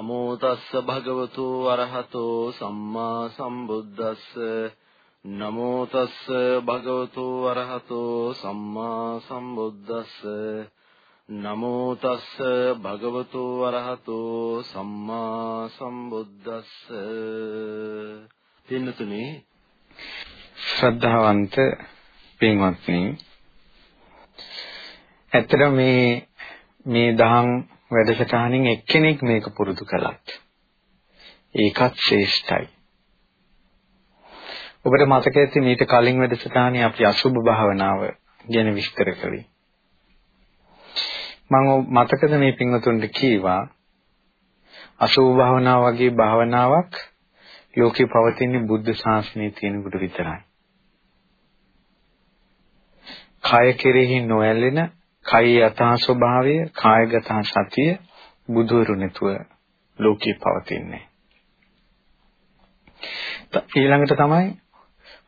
නමෝ තස්ස භගවතු අරහතෝ සම්මා සම්බුද්දස්ස. නමෝ තස්ස භගවතු අරහතෝ සම්මා සම්බුද්දස්ස. නමෝ තස්ස භගවතු අරහතෝ සම්මා සම්බුද්දස්ස. පින්නතුනි ශ්‍රද්ධාවන්ත පින්වත්නි ඇත්තට මේ මේ දහම් වැඩසටහනින් එක්කෙනෙක් මේක පුරුදු කළත් ඒකත් ශ්‍රේෂ්ඨයි. ඔබට මතක ඇති මීට කලින් වැඩසටහනේ අපි අසුභ භාවනාව ගැන විස්තර කළේ. මම මතකද මේ පින්වතුන්ට කීවා අසුභ භාවනාව වගේ භාවනාවක් ලෝකේ පවතින බුද්ධ ශාසනයේ තියෙනකොට විතරයි. කය කෙරෙහි නොඇලෙන කයි යථා ස්වභාවය කායගත සතිය බුදුරු නැතුව ලෝකේ පවතින්නේ. ඊළඟට තමයි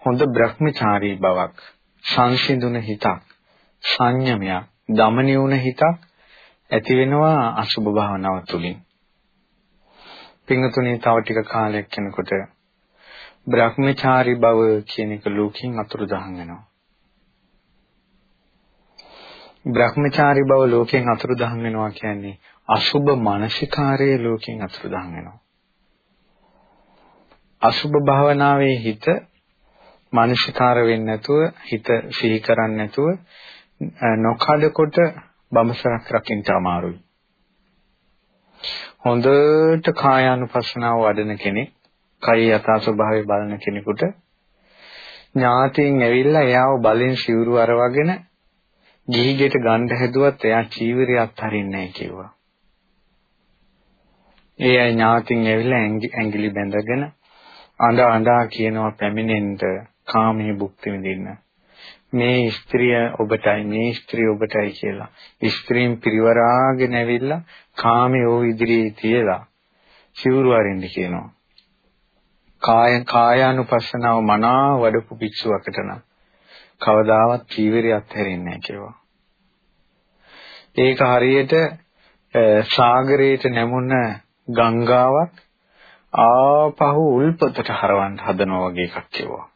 හොඳ බ්‍රහ්මචාරී බවක් සංසිඳුන හිතක් සංයමයක් දමනියුන හිතක් ඇති වෙනවා අසුභ භාවනාව තුළින්. පින්තුනේ තව ටික කාලයක් යනකොට බ්‍රහ්මචාරී බව කියන එක ලෝකෙන් අතුරුදහන් වෙනවා. බ්‍රහ්මචාරී බව ලෝකෙන් අතුරුදහන් වෙනවා කියන්නේ අසුබ මානසිකාරයේ ලෝකෙන් අතුරුදහන් වෙනවා. අසුබ භාවනාවේ හිත මානසිකාර වෙන්නේ නැතුව හිත සිහි කරන්නේ නැතුව නොකඩකොට බඹසරක් රකින්න අමාරුයි. හොඳට කායානුපස්සනාව වඩන කෙනෙක්, කය යථා ස්වභාවය බලන කෙනෙකුට ඥාතියින් ඇවිල්ලා එයාව බලෙන් සිවුරු අරවගෙන ගිහිගෙට ගන්න හැදුවත් එයා චීවරය අත්හරින්නේ නැහැ කිව්වා. ඒ අය ඥාතින් ඇවිල්ලා ඇඟිලි බැඳගෙන අඬ අඬා කියනවා පැමිණෙන්න කාමයේ භුක්ති විඳින්න. මේ ස්ත්‍රිය ඔබටයි මේ ස්ත්‍රිය ඔබටයි කියලා. ස්ත්‍රීන් පිරිවරාගෙන ඇවිල්ලා කාමයේ ඕ ඉදිරියේ තියලා සිවුරු අරින්න කියනවා. කාය කායානුපස්සනාව මනා වඩපු භික්ෂුවකට නම් කවදාවත් චීවරය අත්හැරෙන්නේ නැහැ කිව්වා. ඒක හරියට සාගරයට නැමුණ ගංගාවක් ආපහු උල්පතට හරවන්න හදනවා වගේ එකක් කිව්වා.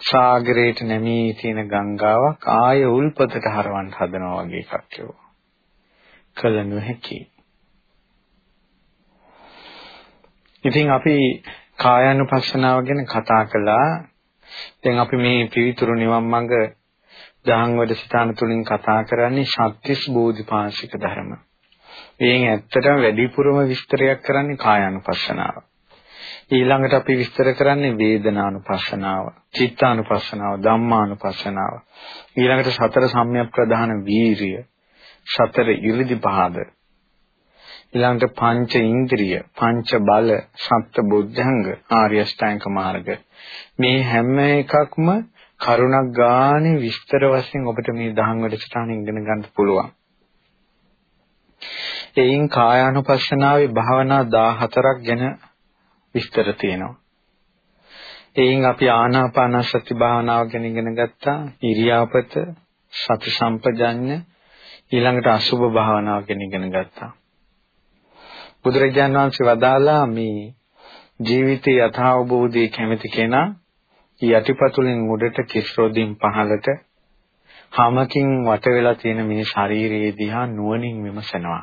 සාගරයට නැමී තියෙන ගංගාවක් ආය උල්පතට හරවන්න හදනවා වගේ එකක් කිව්වා. කල නොහැකි. ඉතින් අපි කායानुපස්සනාව ගැන කතා කළා දැන් අපි මේ පිවිතුරු නිවන් මඟ දහම් වැඩසටහන තුලින් කතා කරන්නේ ශක්තිස් බෝධිපාශික ධර්ම. එයින් ඇත්තටම වැඩිපුරම විස්තරයක් කරන්නේ කායානුපස්සනාව. ඊළඟට අපි විස්තර කරන්නේ වේදනානුපස්සනාව, චිත්තානුපස්සනාව, ධම්මානුපස්සනාව. ඊළඟට සතර සම්‍යක් ප්‍රධාන වීරිය, සතර ඉරිදිපාද. ඊළඟට පංච ඉන්ද්‍රිය, පංච බල, සප්ත බුද්ධංග, ආර්ය අෂ්ටාංග මාර්ග. මේ හැම එකක්ම කරුණක් ගානේ විස්තර වශයෙන් ඔබට මේ දහම් වැඩසටහන ඉගෙන ගන්න පුළුවන්. එයින් කායානුපස්සනාවේ භාවනා 14ක් ගැන විස්තර තියෙනවා. එයින් අපි ආනාපාන සති භාවනාව ගැන ඉගෙන ගත්තා. ඉරියාපත, සති සම්පජඤ්ඤ, ඊළඟට අසුභ භාවනාව ගැන ඉගෙන ගත්තා. බුදුරජාණන් වහන්සේ වදාලා මේ ජීවිතයේ යථාබෝධයේ කැමති කෙනා යටිපතුලෙන් උඩට කිස්රොදින් පහළට හමකින් වට වෙලා තියෙන මේ ශරීරයේ දිහා නුවණින් විමසනවා.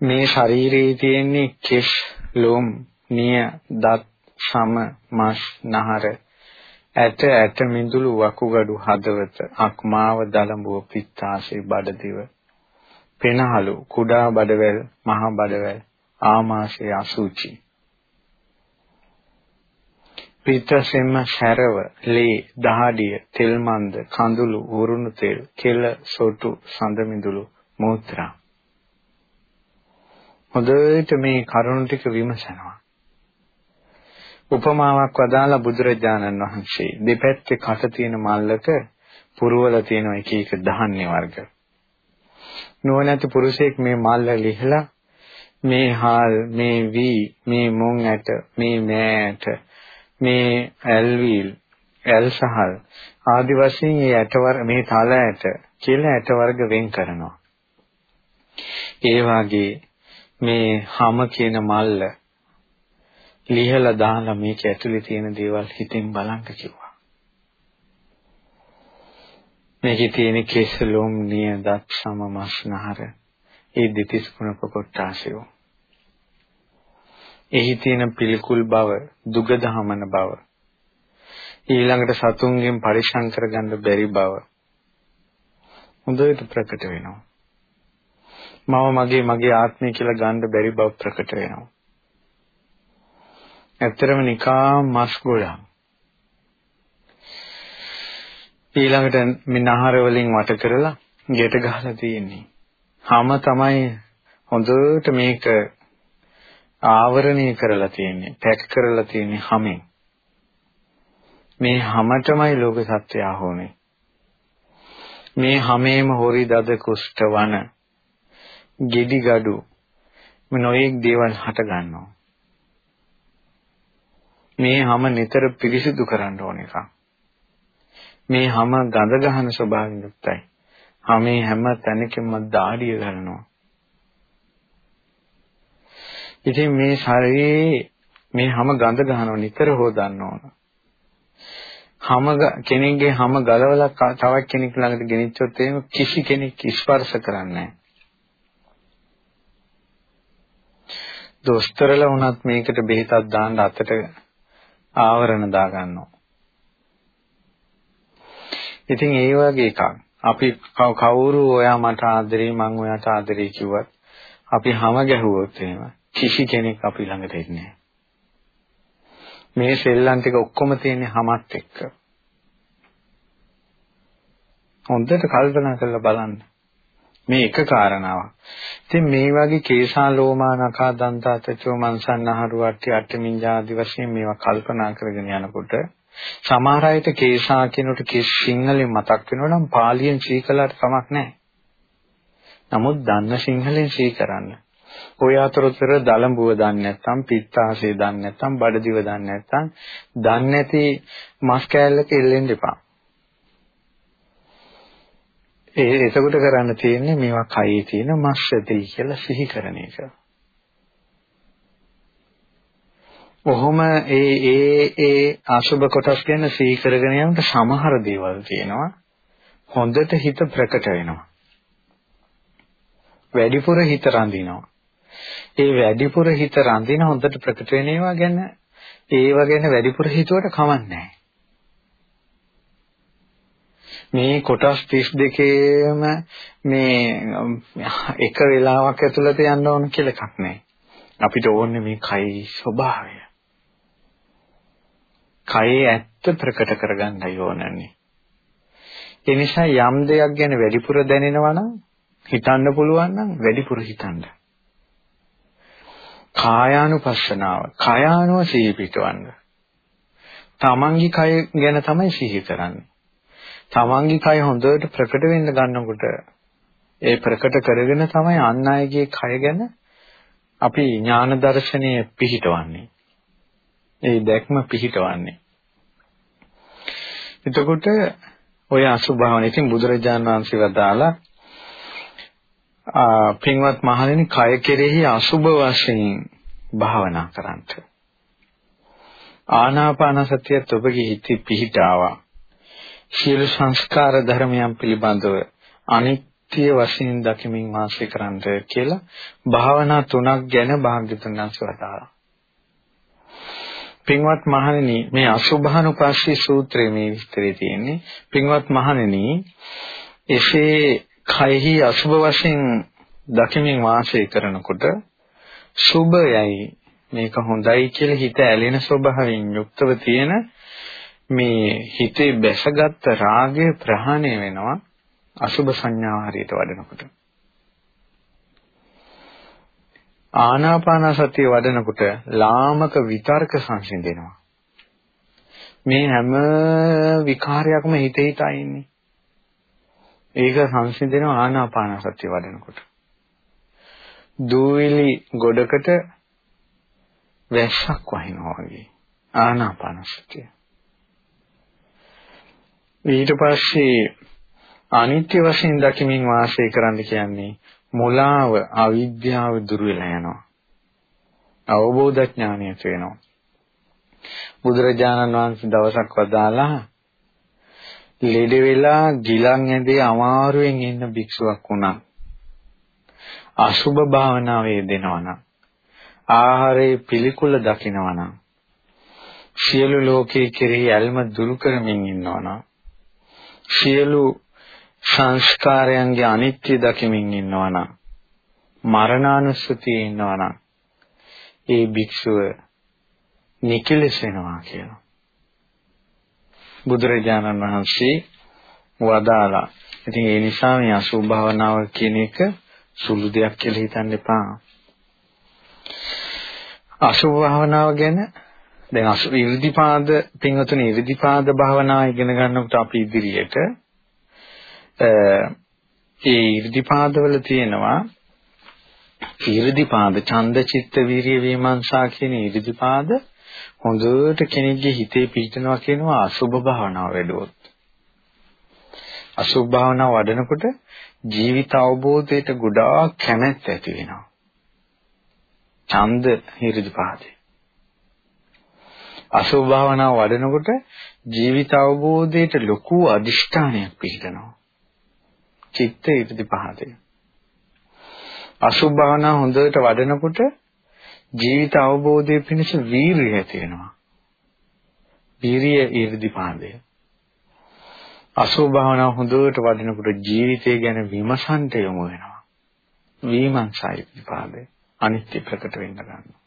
මේ ශරීරයේ තියෙන්නේ කෙස්, ලොම්, නිය, දත්, සම, මස්, නහර, ඇට, ඇට මිදුළු, වකුගඩු, හදවත, අක්මාව, දලඹුව, පිත්තාශය, බඩදිව, පෙනහළු, කුඩා බඩවැල්, මහා බඩවැල්, ආමාශය, අසුචි පිටසෙම සැරව, ලේ, දහඩිය, තෙල් මන්ද, කඳුළු, උරුණු තෙල්, කෙල, සොටු, සඳ මිදුළු, මූත්‍රා. හොඳට මේ කරුණු ටික විමසනවා. උපමාවක් වදාලා බුදුරජාණන් වහන්සේ දෙපැත්තේ කට තියෙන මල්ලක පුරවල තියෙන එක එක ධාන්‍ය වර්ග. නුවණැති පුරුෂයෙක් මේ මල්ල ලිහලා මේ හාල් මේ වී මේ මුං ඇට මේ මෑට මේ ඇල්විල් ඇල්සහල් ආදි වශයෙන් මේ ඇටවර මේ තල ඇට කියලා ඇට වර්ග වෙන් කරනවා. ඒ වාගේ මේ හැම කියන මල්ල ලිහලා දාලා මේක ඇතුලේ තියෙන දේවල් හිතින් බලන්න කිව්වා. මේකේ තියෙන කෙසලොම් නියදත් සමමස්නහර ඒ දෙතිස් කුණප කොටාසිය. එහි තියෙන පිළිකුල් බව, දුගදහමන බව, ඊළඟට සතුන්ගෙන් පරිශං කරගන්න බැරි බව හොඳට ප්‍රකට වෙනවා. මම මගේ මගේ ආත්මය කියලා ගන්න බැරි බව ප්‍රකට වෙනවා. ඇත්තරම නිකා මස් ගොඩක්. ඊළඟට මේ නහර වලින් වට කරලා ගෙට ගහලා තියෙන්නේ. හැම තමයි හොඳට මේක ආවරණය කරලා තියෙන්නේ, පැක් කරලා තියෙන්නේ හැමෙන්. මේ හැමතෙමයි ලෝක සත්‍යය හොනේ. මේ හැමේම හොරි දද කුෂ්ඨ වන ගෙඩි gadu නොයෙක් දේවල් හට ගන්නවා. මේ හැම නිතර පිරිසිදු කරන්න ඕන එකක්. මේ හැම ගඳ ගහන ස්වභාවයෙන් යුක්තයි. හැමේ හැම තැනකම දාඩිය ගන්නවා. ඉතින් මේ ශරීරයේ මේ හැම ගඳ ගහනව නිතර හොදන්න ඕන. හැම කෙනෙක්ගේ හැම ගලවලා තවත් කෙනෙක් ළඟට ගෙනිච්චොත් එහෙම කිසි කෙනෙක් ස්පර්ශ කරන්නේ නැහැ. දොස්තරලා වුණත් මේකට බෙහෙතක් දාන්න අතට ආවරණ දා ගන්නවා. ඉතින් ඒ වගේ එකක්. අපි කවුරු ඔයා මට ආදරේ මං ඔයාට ආදරේ කිව්වත් අපි හැම ගැහුවොත් එහෙම කිසි කෙනෙක් අපි ළඟට එන්නේ නැහැ. මේ සෙල්ලම් ටික ඔක්කොම තියෙන්නේ හැමත් එක්ක. හොඳට කල්පනා කරලා බලන්න. මේ එක කාරණාවක්. ඉතින් මේ වගේ කේසා ලෝමා නකා දන්තා තචෝ මන්සන්නහරු අට්ටි අට්ටමින්ජා ආදි වශයෙන් මේවා කල්පනා කරගෙන යනකොට සමහර අයට කේසා කියනකොට කේස් සිංහලෙන් මතක් වෙනවා නම් පාලියෙන් සීකලාට කමක් නැහැ. නමුත් දන්න සිංහලෙන් සී කරන්න. ඔය අතරතුර දලඹුව දන්නේ නැත්නම් පිත්තාසේ දන්නේ නැත්නම් බඩදිව දන්නේ නැත්නම් දන්නේ නැති මස් කෑල්ලක එල්ලෙන්න එපා. ඒ එතකොට කරන්න තියෙන්නේ මේවා කයේ තියෙන මස්සදී කියලා සිහි කරන එක. කොහොම ඒ ඒ ඒ අසුබ කොටස් ගැන සිහි කරගෙන යනකොට සමහර දේවල් තියෙනවා හොඳට හිත ප්‍රකට වෙනවා. වැඩිපුර හිත රඳිනවා. ඒ වැඩිපුර හිත රඳින හොඳට ප්‍රකට වෙන ඒවා ගැන ඒව ගැන වැඩිපුර හිතුවට කමක් නැහැ. මේ කොටස් 32ේම මේ එක වෙලාවක් ඇතුළත යන්න ඕන කියලා එකක් නැහැ. අපිට ඕනේ මේ කයි ස්වභාවය. කයේ ඇත්ත ප්‍රකට කරගන්නයි ඕනන්නේ. ඒ නිසා යම් දෙයක් ගැන වැඩිපුර දැනෙනවා නම් හිතන්න පුළුවන් නම් වැඩිපුර හිතන්න. කායානුපස්සනාව, කයානුව සිහි පිටවන්න. තමන්ගේ කය ගැන තමයි සිහි කරන්නේ. තමන්ගේ කය හොඳට ප්‍රකට වෙන්න ගන්නකොට ඒ ප්‍රකට කරගෙන තමයි අන් අයගේ කය ගැන අපි ඥාන දර්ශනය පිහිටවන්නේ. ඒ දැක්ම පිහිටවන්නේ. එතකොට ඔය අසුභාවන ඉතින් බුදුරජාණන් වහන්සේ වදාලා පින්වත් මහණෙනි කය කෙරෙහි අසුභ වශයෙන් භාවනා කරන්ට. ආනාපාන සතියත් ඔබගේ හිතේ පිහිටාවා. සියලු සංස්කාර ධර්මයන් පිළිබඳව අනිත්‍ය වශයෙන් දකිමින් වාසය කරන්ට කියලා භාවනා තුනක් ගැන භාග්‍යතුන් වහන්සේ වදාළා. පින්වත් මහණෙනි මේ අසුභානුපස්සී සූත්‍රයේ මේ විස්තරය තියෙන්නේ. පින්වත් මහණෙනි එසේ කයෙහි අසුභ වශයෙන් දකිමින් වාසය කරනකොට සුභයයි මේක හොඳයි කියලා හිත ඇලෙන ස්වභාවයෙන් යුක්තව තියෙන මේ හිතේ බැසගත් රාගය ප්‍රහාණය වෙනවා අසුභ සංඥාව හරියට වඩනකොට. ආනාපාන සතිය වඩනකොට ලාමක විතර්ක සංසිඳෙනවා. මේ හැම විකාරයක්ම හිතේ හිතා ඉන්නේ. ඒක සංසිඳෙනවා ආනාපාන සතිය වඩනකොට. දූවිලි ගොඩකට වැස්සක් වහිනවා වගේ ආනාපාන සතිය. ඊට පස්සේ අනිත්‍ය වශයෙන් දකිමින් වාසය කරන්න කියන්නේ මුලාව අවිද්‍යාව දුර වෙලා යනවා. අවබෝධ ඥානය වෙනවා. බුදුරජාණන් වහන්සේ දවසක් වදාලා ලෙඩ වෙලා ගිලන් ඇඳේ අමාරුවෙන් ඉන්න භික්ෂුවක් වුණා. අසුබ භාවනාවේ යෙදෙනවා නම් ආහාරයේ පිළිකුල දකිනවා නම් සියලු ලෝකයේ කෙරෙහි ඇල්ම දුරු කරමින් ඉන්නවා නම් සියලු සංස්කාරයන්ගේ අනිත්‍ය දකිමින් ඉන්නවා නම් මරණානුස්සතියේ ඉන්නවා නම් ඒ භික්ෂුව නිකලස් වෙනවා කියලා. බුදුරජාණන් වහන්සේ වදාලා. ඉතින් ඒ නිසා මේ අසුභ භාවනාව කියන එක සුළු දෙයක් කියලා හිතන්න එපා. අසුභ භාවනාව ගැන දැන් අසුභ ඉර්ධිපාද පින්වතුනි ඉර්ධිපාද භාවනාව ඉගෙන ගන්නකොට අපි ඉදිරියට ඒ ඉර්ධිපාදවල තියෙනවා ඉර්ධිපාද ඡන්ද චිත්ත වීරිය විමර්ශා කියන ඉර්ධිපාද හොඳට කෙනෙක්ගේ හිතේ පිහිටනවා කියනවා අසුභ භාවනාව වැඩුවොත්. අසුභ භාවනාව වඩනකොට ජීවිත අවබෝධයට ගොඩාක් කැමැත්ත ඇති වෙනවා. ඡන්ද හිරිදිපාදේ. අසුභ භාවනාව වඩනකොට ජීවිත අවබෝධයට ලොකු අදිෂ්ඨානයක් පිහිටනවා. චිත්ත හිරිදිපාදේ. අසුභ භාවනාව හොඳට වඩනකොට ජීවිත අවබෝධය පිණිස වීරිය ඇති වෙනවා. වීරිය ඊර්ධිපාදය. අසුභ භාවනාව හොඳට වඩනකොට ජීවිතය ගැන විමසන්ට යොමු වෙනවා. විමර්ශයි ඊර්ධිපාදය. අනිත්‍ය ප්‍රකට වෙන්න ගන්නවා.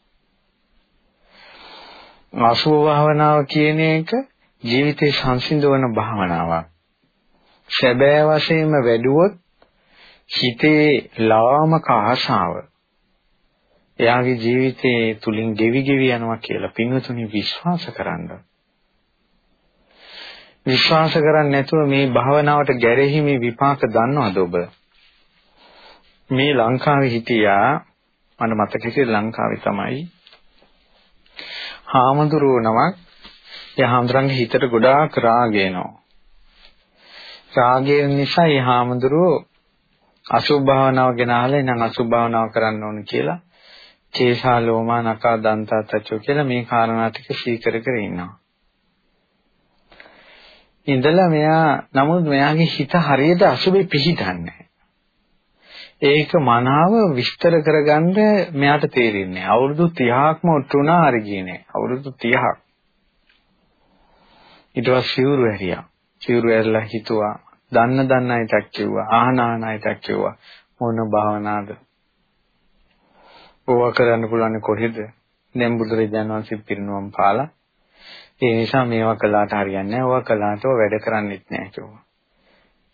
අසුභ භාවනාව කියන එක ජීවිතේ සංසිඳවන භාවනාවක්. සැබෑ වශයෙන්ම වැඩුවොත් හිතේ ලාමක ආශාව එයාගේ ජීවිතයේ තුලින් ගෙවි ගෙවි යනවා කියලා පින්වතුනි විශ්වාස කරන්න. විශ්වාස කරන්නේ නැතුව මේ භාවනාවට ගැරෙහිමි විපාක දන්නවද ඔබ? මේ ලංකාවේ හිටියා මට මතක හිටියේ ලංකාවේ තමයි. හාමුදුරුවෝ නමක් ඒ හාමුදුරන්ගේ හිතට ගොඩාක් රාග එනවා. රාගය නිසා ඒ හාමුදුරුවෝ අසුභ භාවනාව ගැන අහලා ඉතින් අසුභ භාවනාව කරන්න ඕන කියලා කේසා ලෝමා නකා දන්තා තචෝ කියලා මේ කාරණා ටික සීකර කර ඉන්නවා. ඉඳලා මෙයා නමුත් මෙයාගේ හිත හරියට අසුබේ පිහිටන්නේ ඒක මනාව විස්තර කරගන්න මෙයාට තේරෙන්නේ අවුරුදු 30ක්ම ඔට්ටුණා හරි ගියේ අවුරුදු 30ක් ඊට පස්සේ සිවුරු ඇරියා. සිවුරු ඇරලා හිතුවා. දන්න දන්න අයටක් කිව්වා ආහන ආහන අයටක් කිව්වා මොන භාවනාවද ඕවා කරන්න පුළුවන් කොහෙද? දැන් බුදුරජාණන් වහන්සේ පිරිනුවම් පාලා. ඒ නිසා මේවා කළාට හරියන්නේ නැහැ. ඕවා කළාට වැඩ කරන්නේත් නැහැ කිව්වා.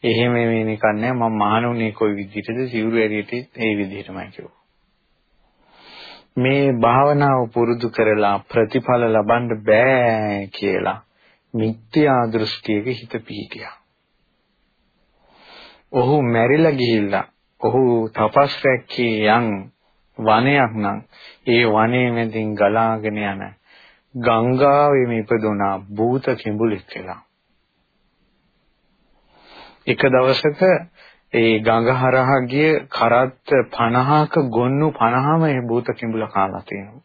එහෙම මේ නිකන් නෑ මම මහණුනේ කොයි විදිහටද සිවුරු ඇරියට ඒ විදිහටමයි කිව්වා. මේ භාවනාව පුරුදු කරලා ප්‍රතිඵල ලබන්න බෑ කියලා මිත්‍යා දෘෂ්ටියක හිත පිහිටියා. ඔහු මැරිලා ගිහිල්ලා ඔහු තපස් රැක්කේ යන් වනයක් නම් ඒ වනයේ මැදින් ගලාගෙන යන ගංගාවේ ඉපදුනා භූත කිඹුලෙක් කියලා. එක දවසක ඒ ගඟ හරහා ගිය කරත් 50ක ගොන්නු 50ම ඒ භූත කිඹුල කාලා තියෙනවා.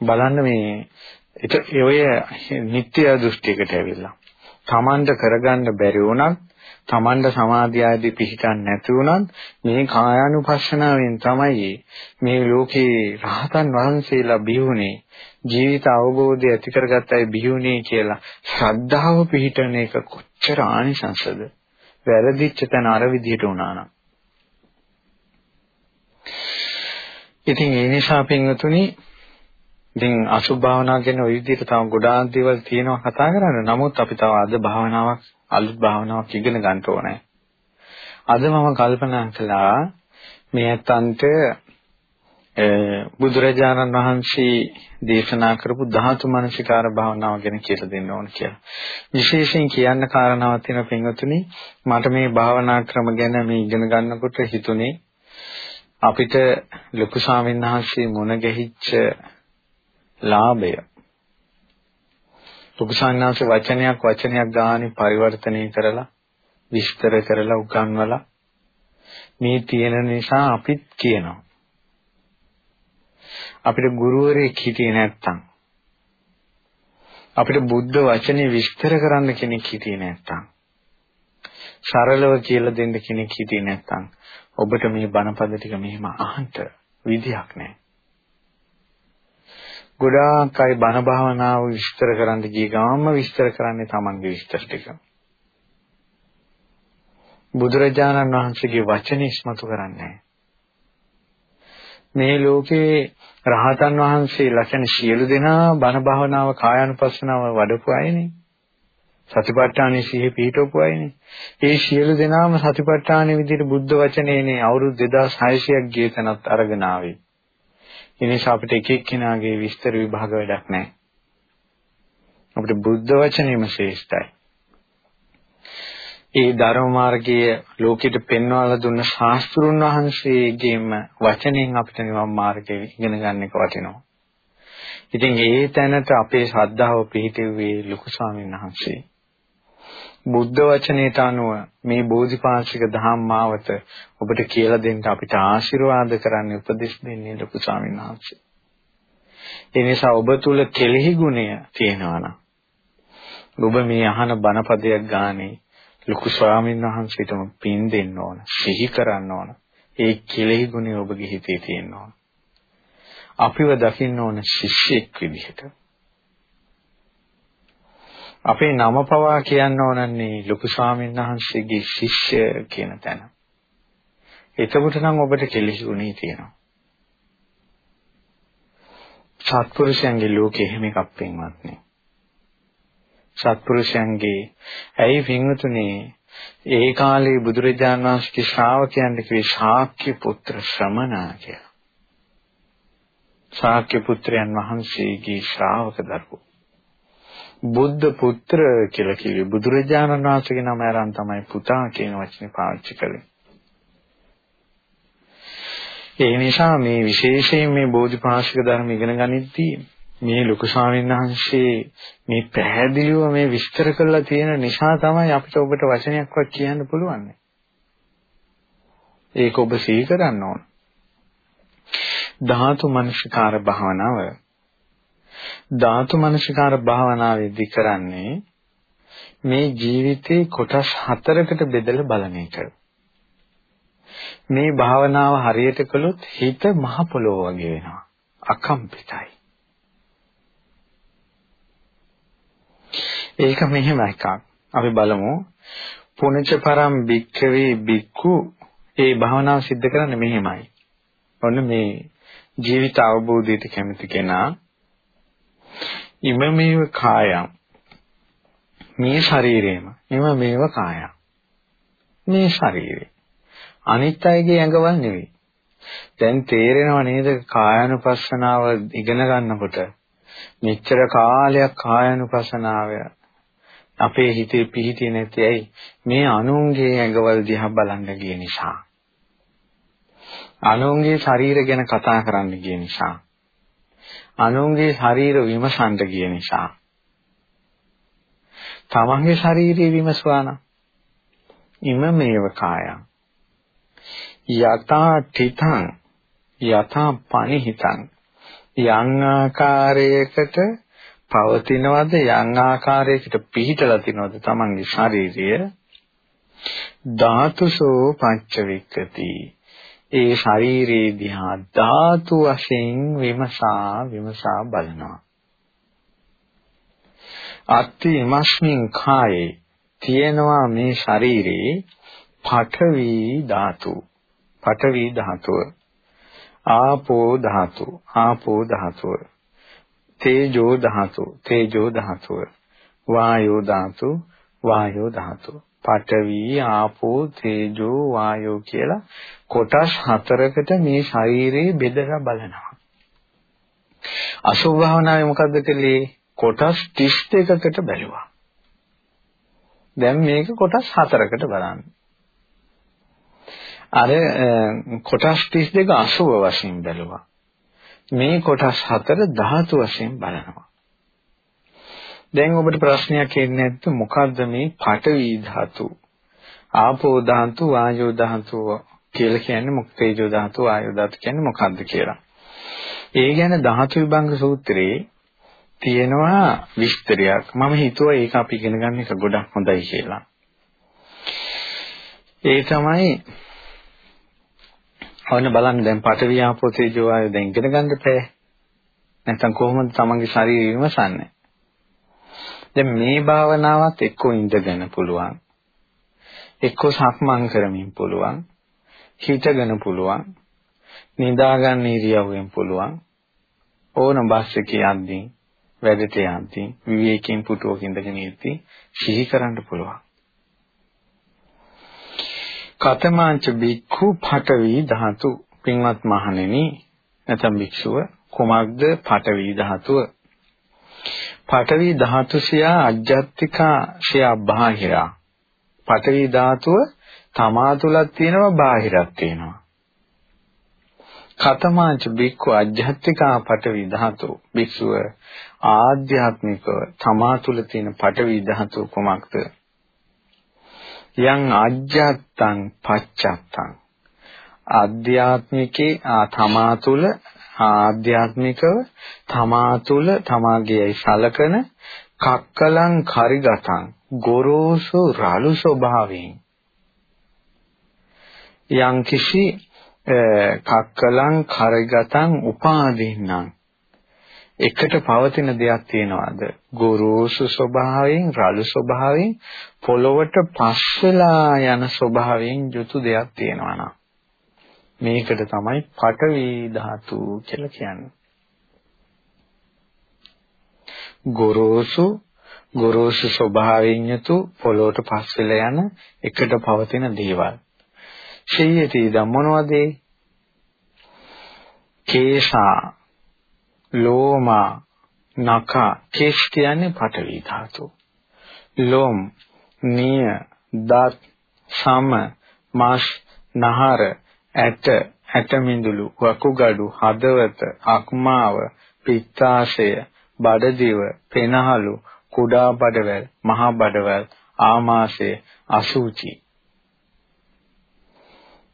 බලන්න මේ ඒ ඔය නිත්‍ය දෘෂ්ටියකට ඇවිල්ලා. Tamanda කරගන්න බැරි වුණත් Tamanda සමාධිය ආදී පිහිටන් නැති වුණත් මේ කායානුපස්සනාවෙන් තමයි මේ ලෝකේ රහතන් වහන්සේලා බිහුනේ. ජීවිත අවබෝධය ඇති කරගත්තයි බිහුනේ කියලා ශ්‍රද්ධාව පිහිටන එක කොච්චර ආනිසංසද? වැරදිච්ච තැන අර විදිහට වුණා නම්. ඉතින් ඒ නිසා පින්වතුනි ඉතින් අසුභ භාවනා කියන ওই විදිහට තව ගොඩාක් දේවල් තියෙනවා කතා කරන්න. නමුත් අපි තව අද භාවනාවක් අලුත් භාවනාවක් ඉගෙන ගන්න ඕනේ. අද මම කල්පනා කළා මේ අතන්ට බුදුරජාණන් වහන්සේ දේශනා කරපු ධාතු මනසිකාර භාවනාව ගැන කියලා දෙන්න ඕන කියලා. විශේෂයෙන් කියන්න කාරණාවක් තියෙන පින්වතුනි මට මේ භාවනා ක්‍රම ගැන මේ ඉගෙන ගන්නකොට හිතුනේ අපිට ලොකු ස්වාමීන් වහන්සේ මුණ ගැහිච්ච ලාභය ලොකු සංඥාංශ වචනයක් වචනයක් ගානේ පරිවර්තනය කරලා විස්තර කරලා උගන්වලා මේ තියෙන නිසා අපිත් කියනවා. අපිට ගුරුවරයෙක් හිටියේ නැත්තම් අපිට බුද්ධ වචනේ විස්තර කරන්න කෙනෙක් හිටියේ නැත්තම් සරලව කියලා දෙන්න කෙනෙක් හිටියේ නැත්තම් ඔබට මේ බණපද ටික මෙහෙම අහන්න විදියක් නැහැ. ගොඩාක් අය බණ භාවනාව විස්තර කරන්න ගිය ගමන්ම විස්තර කරන්නේ Tamange විස්තර ටික. බුදුරජාණන් වහන්සේගේ වචනේ ඉස්මතු කරන්නේ මේ ලෝකේ රහතන් වහන්සේලා කියන්නේ සියලු දෙනා බණ භාවනාව කායानुපස්සනාව වඩපු අයනේ. සතිපට්ඨානෙ සිහි පිහිටවපු අයනේ. ඒ සියලු දෙනාම සතිපට්ඨානෙ විදිහට බුද්ධ වචනේනේ අවුරුදු 2600ක් ගිය තැනත් අරගෙන ආවේ. ඒ නිසා අපිට එක එක්කෙනාගේ විස්තර විභාග වැඩක් නැහැ. අපිට බුද්ධ වචනේම ශ්‍රේෂ්ඨයි. ඒ ධර්ම මාර්ගයේ ලෝකෙට පෙන්වලා දුන්න ශාස්ත්‍රුන් වහන්සේගේම වචනෙන් අපිට නිවන් මාර්ගය ඉගෙන ගන්න එක වටිනවා. ඉතින් ඒ තැනට අපේ ශ්‍රද්ධාව පිහිටුවේ ලොකු ස්වාමීන් වහන්සේ. බුද්ධ වචනයට අනුව මේ බෝධිපාශික ධම්ම මාවත ඔබට කියලා දෙන්න අපිට ආශිර්වාද කරන්න උපදෙස් දෙන්නේ ලොකු ස්වාමීන් වහන්සේ. ඒ නිසා ඔබ තුල කෙලෙහි ගුණය තියෙනවා නම් ඔබ මේ අහන බණපදයක් ගානේ ලොකු ස්වාමීන් වහන්සේටම පින් දෙන්න ඕන, සිහි කරන්න ඕන. ඒ කෙලෙහි ගුණය ඔබගේ හිතේ තියෙන්න ඕන. අපිව දකින්න ඕන ශිෂ්‍යෙක් විදිහට. අපේ නම පවා කියන්න ඕනන්නේ ලොකු ස්වාමීන් වහන්සේගේ ශිෂ්‍ය කියන තැන. එතකොට නම් ඔබට කෙලිසි උනේ තියෙනවා. සත්පුරුෂයන්ගේ ලෝකේ එහෙම එකක් පෙන්වත් නෑ. සත්පුරුෂයන්ගේ ඇයි වින්තුනේ ඒ කාලේ බුදුරජාණන් වහන්සේගේ ශ්‍රාවකයන්ට කිව්වේ ශාක්‍ය පුත්‍ර ශ්‍රමණා කියලා. ශාක්‍ය පුත්‍රයන් වහන්සේගේ ශ්‍රාවක දරුවෝ. බුද්ධ පුත්‍ර කියලා කිව්වේ බුදුරජාණන් වහන්සේගේ නම අරන් තමයි පුතා කියන වචනේ පාවිච්චි කළේ. ඒ නිසා මේ විශේෂයෙන් මේ බෝධිපාශික ධර්ම ඉගෙන ගනිද්දී මේ ලොකු ස්වාමීන් වහන්සේ මේ පැහැදිලිව මේ විස්තර කරලා තියෙන නිසා තමයි අපිට ඔබට වචනයක්වත් කියන්න පුළුවන්. ඒක ඔබ සිහි කරන්න ඕන. ධාතු මනසිකාර භාවනාව ධාතු මනසිකාර භාවනාවේදී කරන්නේ මේ ජීවිතේ කොටස් හතරකට බෙදලා බලන එක. මේ භාවනාව හරියට කළොත් හිත මහ පොළොව වගේ වෙනවා. අකම්පිතයි. ඒක මෙහෙම එකක්. අපි බලමු. පුණජ පරම් භික්ඛවේ භික්ඛු ඒ භාවනාව સિદ્ધ කරන්නේ මෙහෙමයි. ඔන්න මේ ජීවිත අවබෝධයට කැමති කෙනා ඉමමේව කායම්. මේ ශරීරේම ඉමමේව කායම්. මේ ශරීරේ. අනිත් අයගේ ඇඟවල් නෙවෙයි. දැන් තේරෙනව නේද කායानुපස්සනාව ඉගෙන ගන්නකොට? මෙච්චර කාලයක් කායानुපස්සනාව අපේ හිතේ පිහිටියේ නැති ඇයි? මේ අනුන්ගේ ඇඟවල් දිහා බලන්න ගිය නිසා. අනුන්ගේ ශරීර ගැන කතා කරන්න ගිය නිසා. අනුන්ගේ ශරීර විමසන්න ගිය නිසා. තමන්ගේ ශරීරය විමසුවා නම් ඉම මේව කායං. යතා තිතං යතා පනිහිතං. යං ආකාරයකට පවතිනවද යං ආකාරයකට පිහිටලා තිනවද තමන්ගේ ශරීරය? ධාතුසෝ පංචවික්කති ඒ ශරීරයේ දිහා ධාතු වශයෙන් විමසා විමසා බලනවා. අත්ති මස්මින් කායේ තියෙනවා මේ ශරීරේ පඨවි ධාතු. පඨවි ධාතුව. ආපෝ ධාතු. ආපෝ ධාතුව. තේජෝ ධාතු. තේජෝ ධාතුව. වායෝ ධාතු. වායෝ ධාතුව. පඨවි ආපෝ තේජෝ වායෝ කියලා කොටස් හතරකට මේ ශරීරේ බෙදලා බලනවා. අසුභ භාවනාවේ මොකද්ද කළේ? කොටස් 32කට බැලුවා. දැන් මේක කොටස් හතරකට බලන්න. අර කොටස් 32 අසුභ වශයෙන් බැලුවා. මේ කොටස් හතර ධාතු වශයෙන් බලනවා. දැන් ඔබට ප්‍රශ්නයක් එන්නේ නැත්නම් මොකද්ද මේ පඨවි ධාතු? ආපෝ ධාතු, වායෝ ධාතු කියලා කියන්නේ මොකද තේජෝ ධාතුව ආයෝ ධාතුව කියන්නේ මොකක්ද කියලා. ඒ ගැන ධාතු විභංග සූත්‍රයේ තියෙනවා විස්තරයක්. මම හිතුවා ඒක අපි ඉගෙන ගන්න එක ගොඩක් හොඳයි කියලා. ඒ තමයි ඔන්න බලන්න දැන් පඨවි ආපෝ තේජෝ ආයෝ දැන් ඉගෙන ගන්න බෑ. නැත්තම් කොහොමද තමන්ගේ ශරීරය විමසන්නේ? දැන් මේ භාවනාවත් එක්කෝ ඉඳගෙන පුළුවන්. එක්කෝ සක්මන් කරමින් පුළුවන්. හිටගෙන පුළුවන්. නිදාගන්න ඉරියව්වෙන් පුළුවන්. ඕන බස් එකේ යද්දී වැඩට යද්දී විවේකයෙන් පුටුවක ඉඳගෙන ඉද්දී සිහි කරන්න පුළුවන්. කතමාංච බික්ඛු පඨවි ධාතු පින්වත් මහණෙනි නැත්නම් භික්ෂුව කුමක්ද පඨවි ධාතුව පඨවි ධාතු සියා අජ්ජත්තිකා සියා බාහිරා. පඨවි ධාතුව තමා තුලක් තියෙනවා බාහිරක් තියෙනවා. කතමාංච බික්ඛු අජ්ජත්තිකා පඨවි ධාතු. භික්ෂුව ආධ්‍යාත්මිකව තමා තුල තියෙන පඨවි ධාතු කුමක්ද? යං අජ්ජත්තං පච්චත්තං. ආධ්‍යාත්මිකේ තමා තුල ආධ්‍යාත්මිකව තමා තුල තමාගේ සලකන කක්කලං කරිගතං ගොරෝසු රළු ස්වභාවයෙන්. යම් කිසි කක්කලං කරිගතං උපාදින්නම් එකට පවතින දෙයක් තියනවාද? ගොරෝසු ස්වභාවයෙන් රළු ස්වභාවයෙන් පොළොවට පස් වෙලා යන ස්වභාවයෙන් යුතු දෙයක් තියෙනවා නම්. මේකට තමයි පඨවි ධාතු කියලා කියන්නේ. ගොරෝසු ගොරෝසු ස්වභාවයෙන් යුතු පොළොවට පස් වෙලා යන එකට පවතින දේවල්. ශීයති ධම්මනවද කේසා ලෝමා නඛා. කෙස් කියන්නේ පඨවි ධාතු. ලෝම් නිය දත් සම මාස් නහර ඇට ඇටමිඳුළු වකුගඩු හදවත අක්මාව පිත්තාශය බඩදිව පෙනහළු කුඩා බඩවැල් මහා බඩවැල් ආමාශය අසුචි.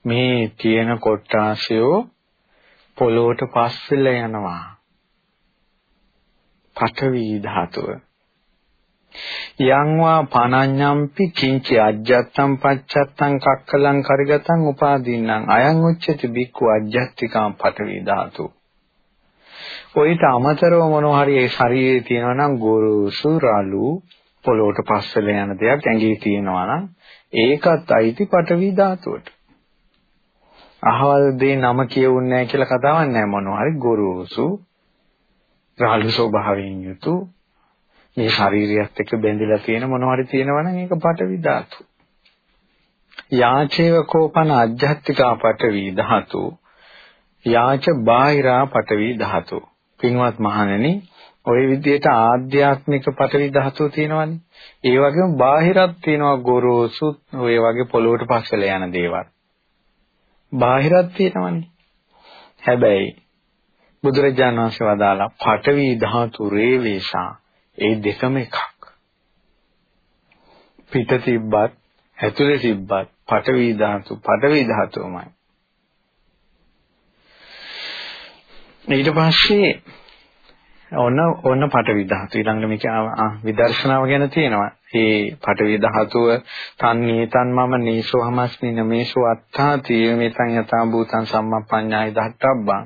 මේ තියෙන කොට්ටාශයෝ පොළොවට පස්සෙල යනවා. පඨවි ධාතුව. යං වා පනඤ්ඤම්පි කිංචි අජ්ජත්තං පච්චත්තං කක්කලං කරගතං උපාදීනං අයං උච්චති බික්ඛු අජ්ජත්තිකං පඨවි ධාතු. ඔయిత අමතරව මොනවා හරි ඒ ශරීරයේ තියෙනවා නම් ගොරෝසු රළු පොළොවට පස්සල යන දෙයක් ඇඟේ තියෙනවා නම් ඒකත් අයිති පඨවි ධාතුවට. අහවල් දේ නම කියවුන්නේ නැහැ කියලා කතාවක් නැහැ මොනවා හරි ගොරෝසු රාළු ස්වභාවයෙන් යුතු මේ ශරීරයත් එක්ක බැඳිලා තියෙන මොනවාරි තියෙනවනම් ඒක පටවි ධාතු. යාචේව කෝපන අධ්‍යාත්මිකා පටවි ධාතු. යාච බාහිරා පටවි ධාතු. පින්වත් මහණෙනි ওই විදිහට ආධ්‍යාත්මික පටවි ධාතුව තියෙනවනේ. ඒ වගේම බාහිරත් තියෙනවා ගොරෝසු ඔය වගේ පොළොවට පස්සල යන දේවල්. බාහිරත් තියෙනවනේ. හැබැයි බුදුරජාණන් වහන්සේ වදාලා පඨවි ධාතු රේවේශා ඒ දෙකම එකක්. පිට තිබ්බත් ඇතුලේ තිබ්බත් පඨවි ධාතු පඨවි ධාතුමයි. ඊට පස්සේ ඔන්න ඔන්න පඨවි ධාතු ඊළඟට මේක විදර්ශනාව ගැන තියෙනවා. මේ පඨවි ධාතුව තන්නේ තන් මම නීසෝ හමස්මි නමේසෝ අත්තාති මේතං යතා භූතං සම්මප්පඤ්ඤාය දහට්ටබ්බං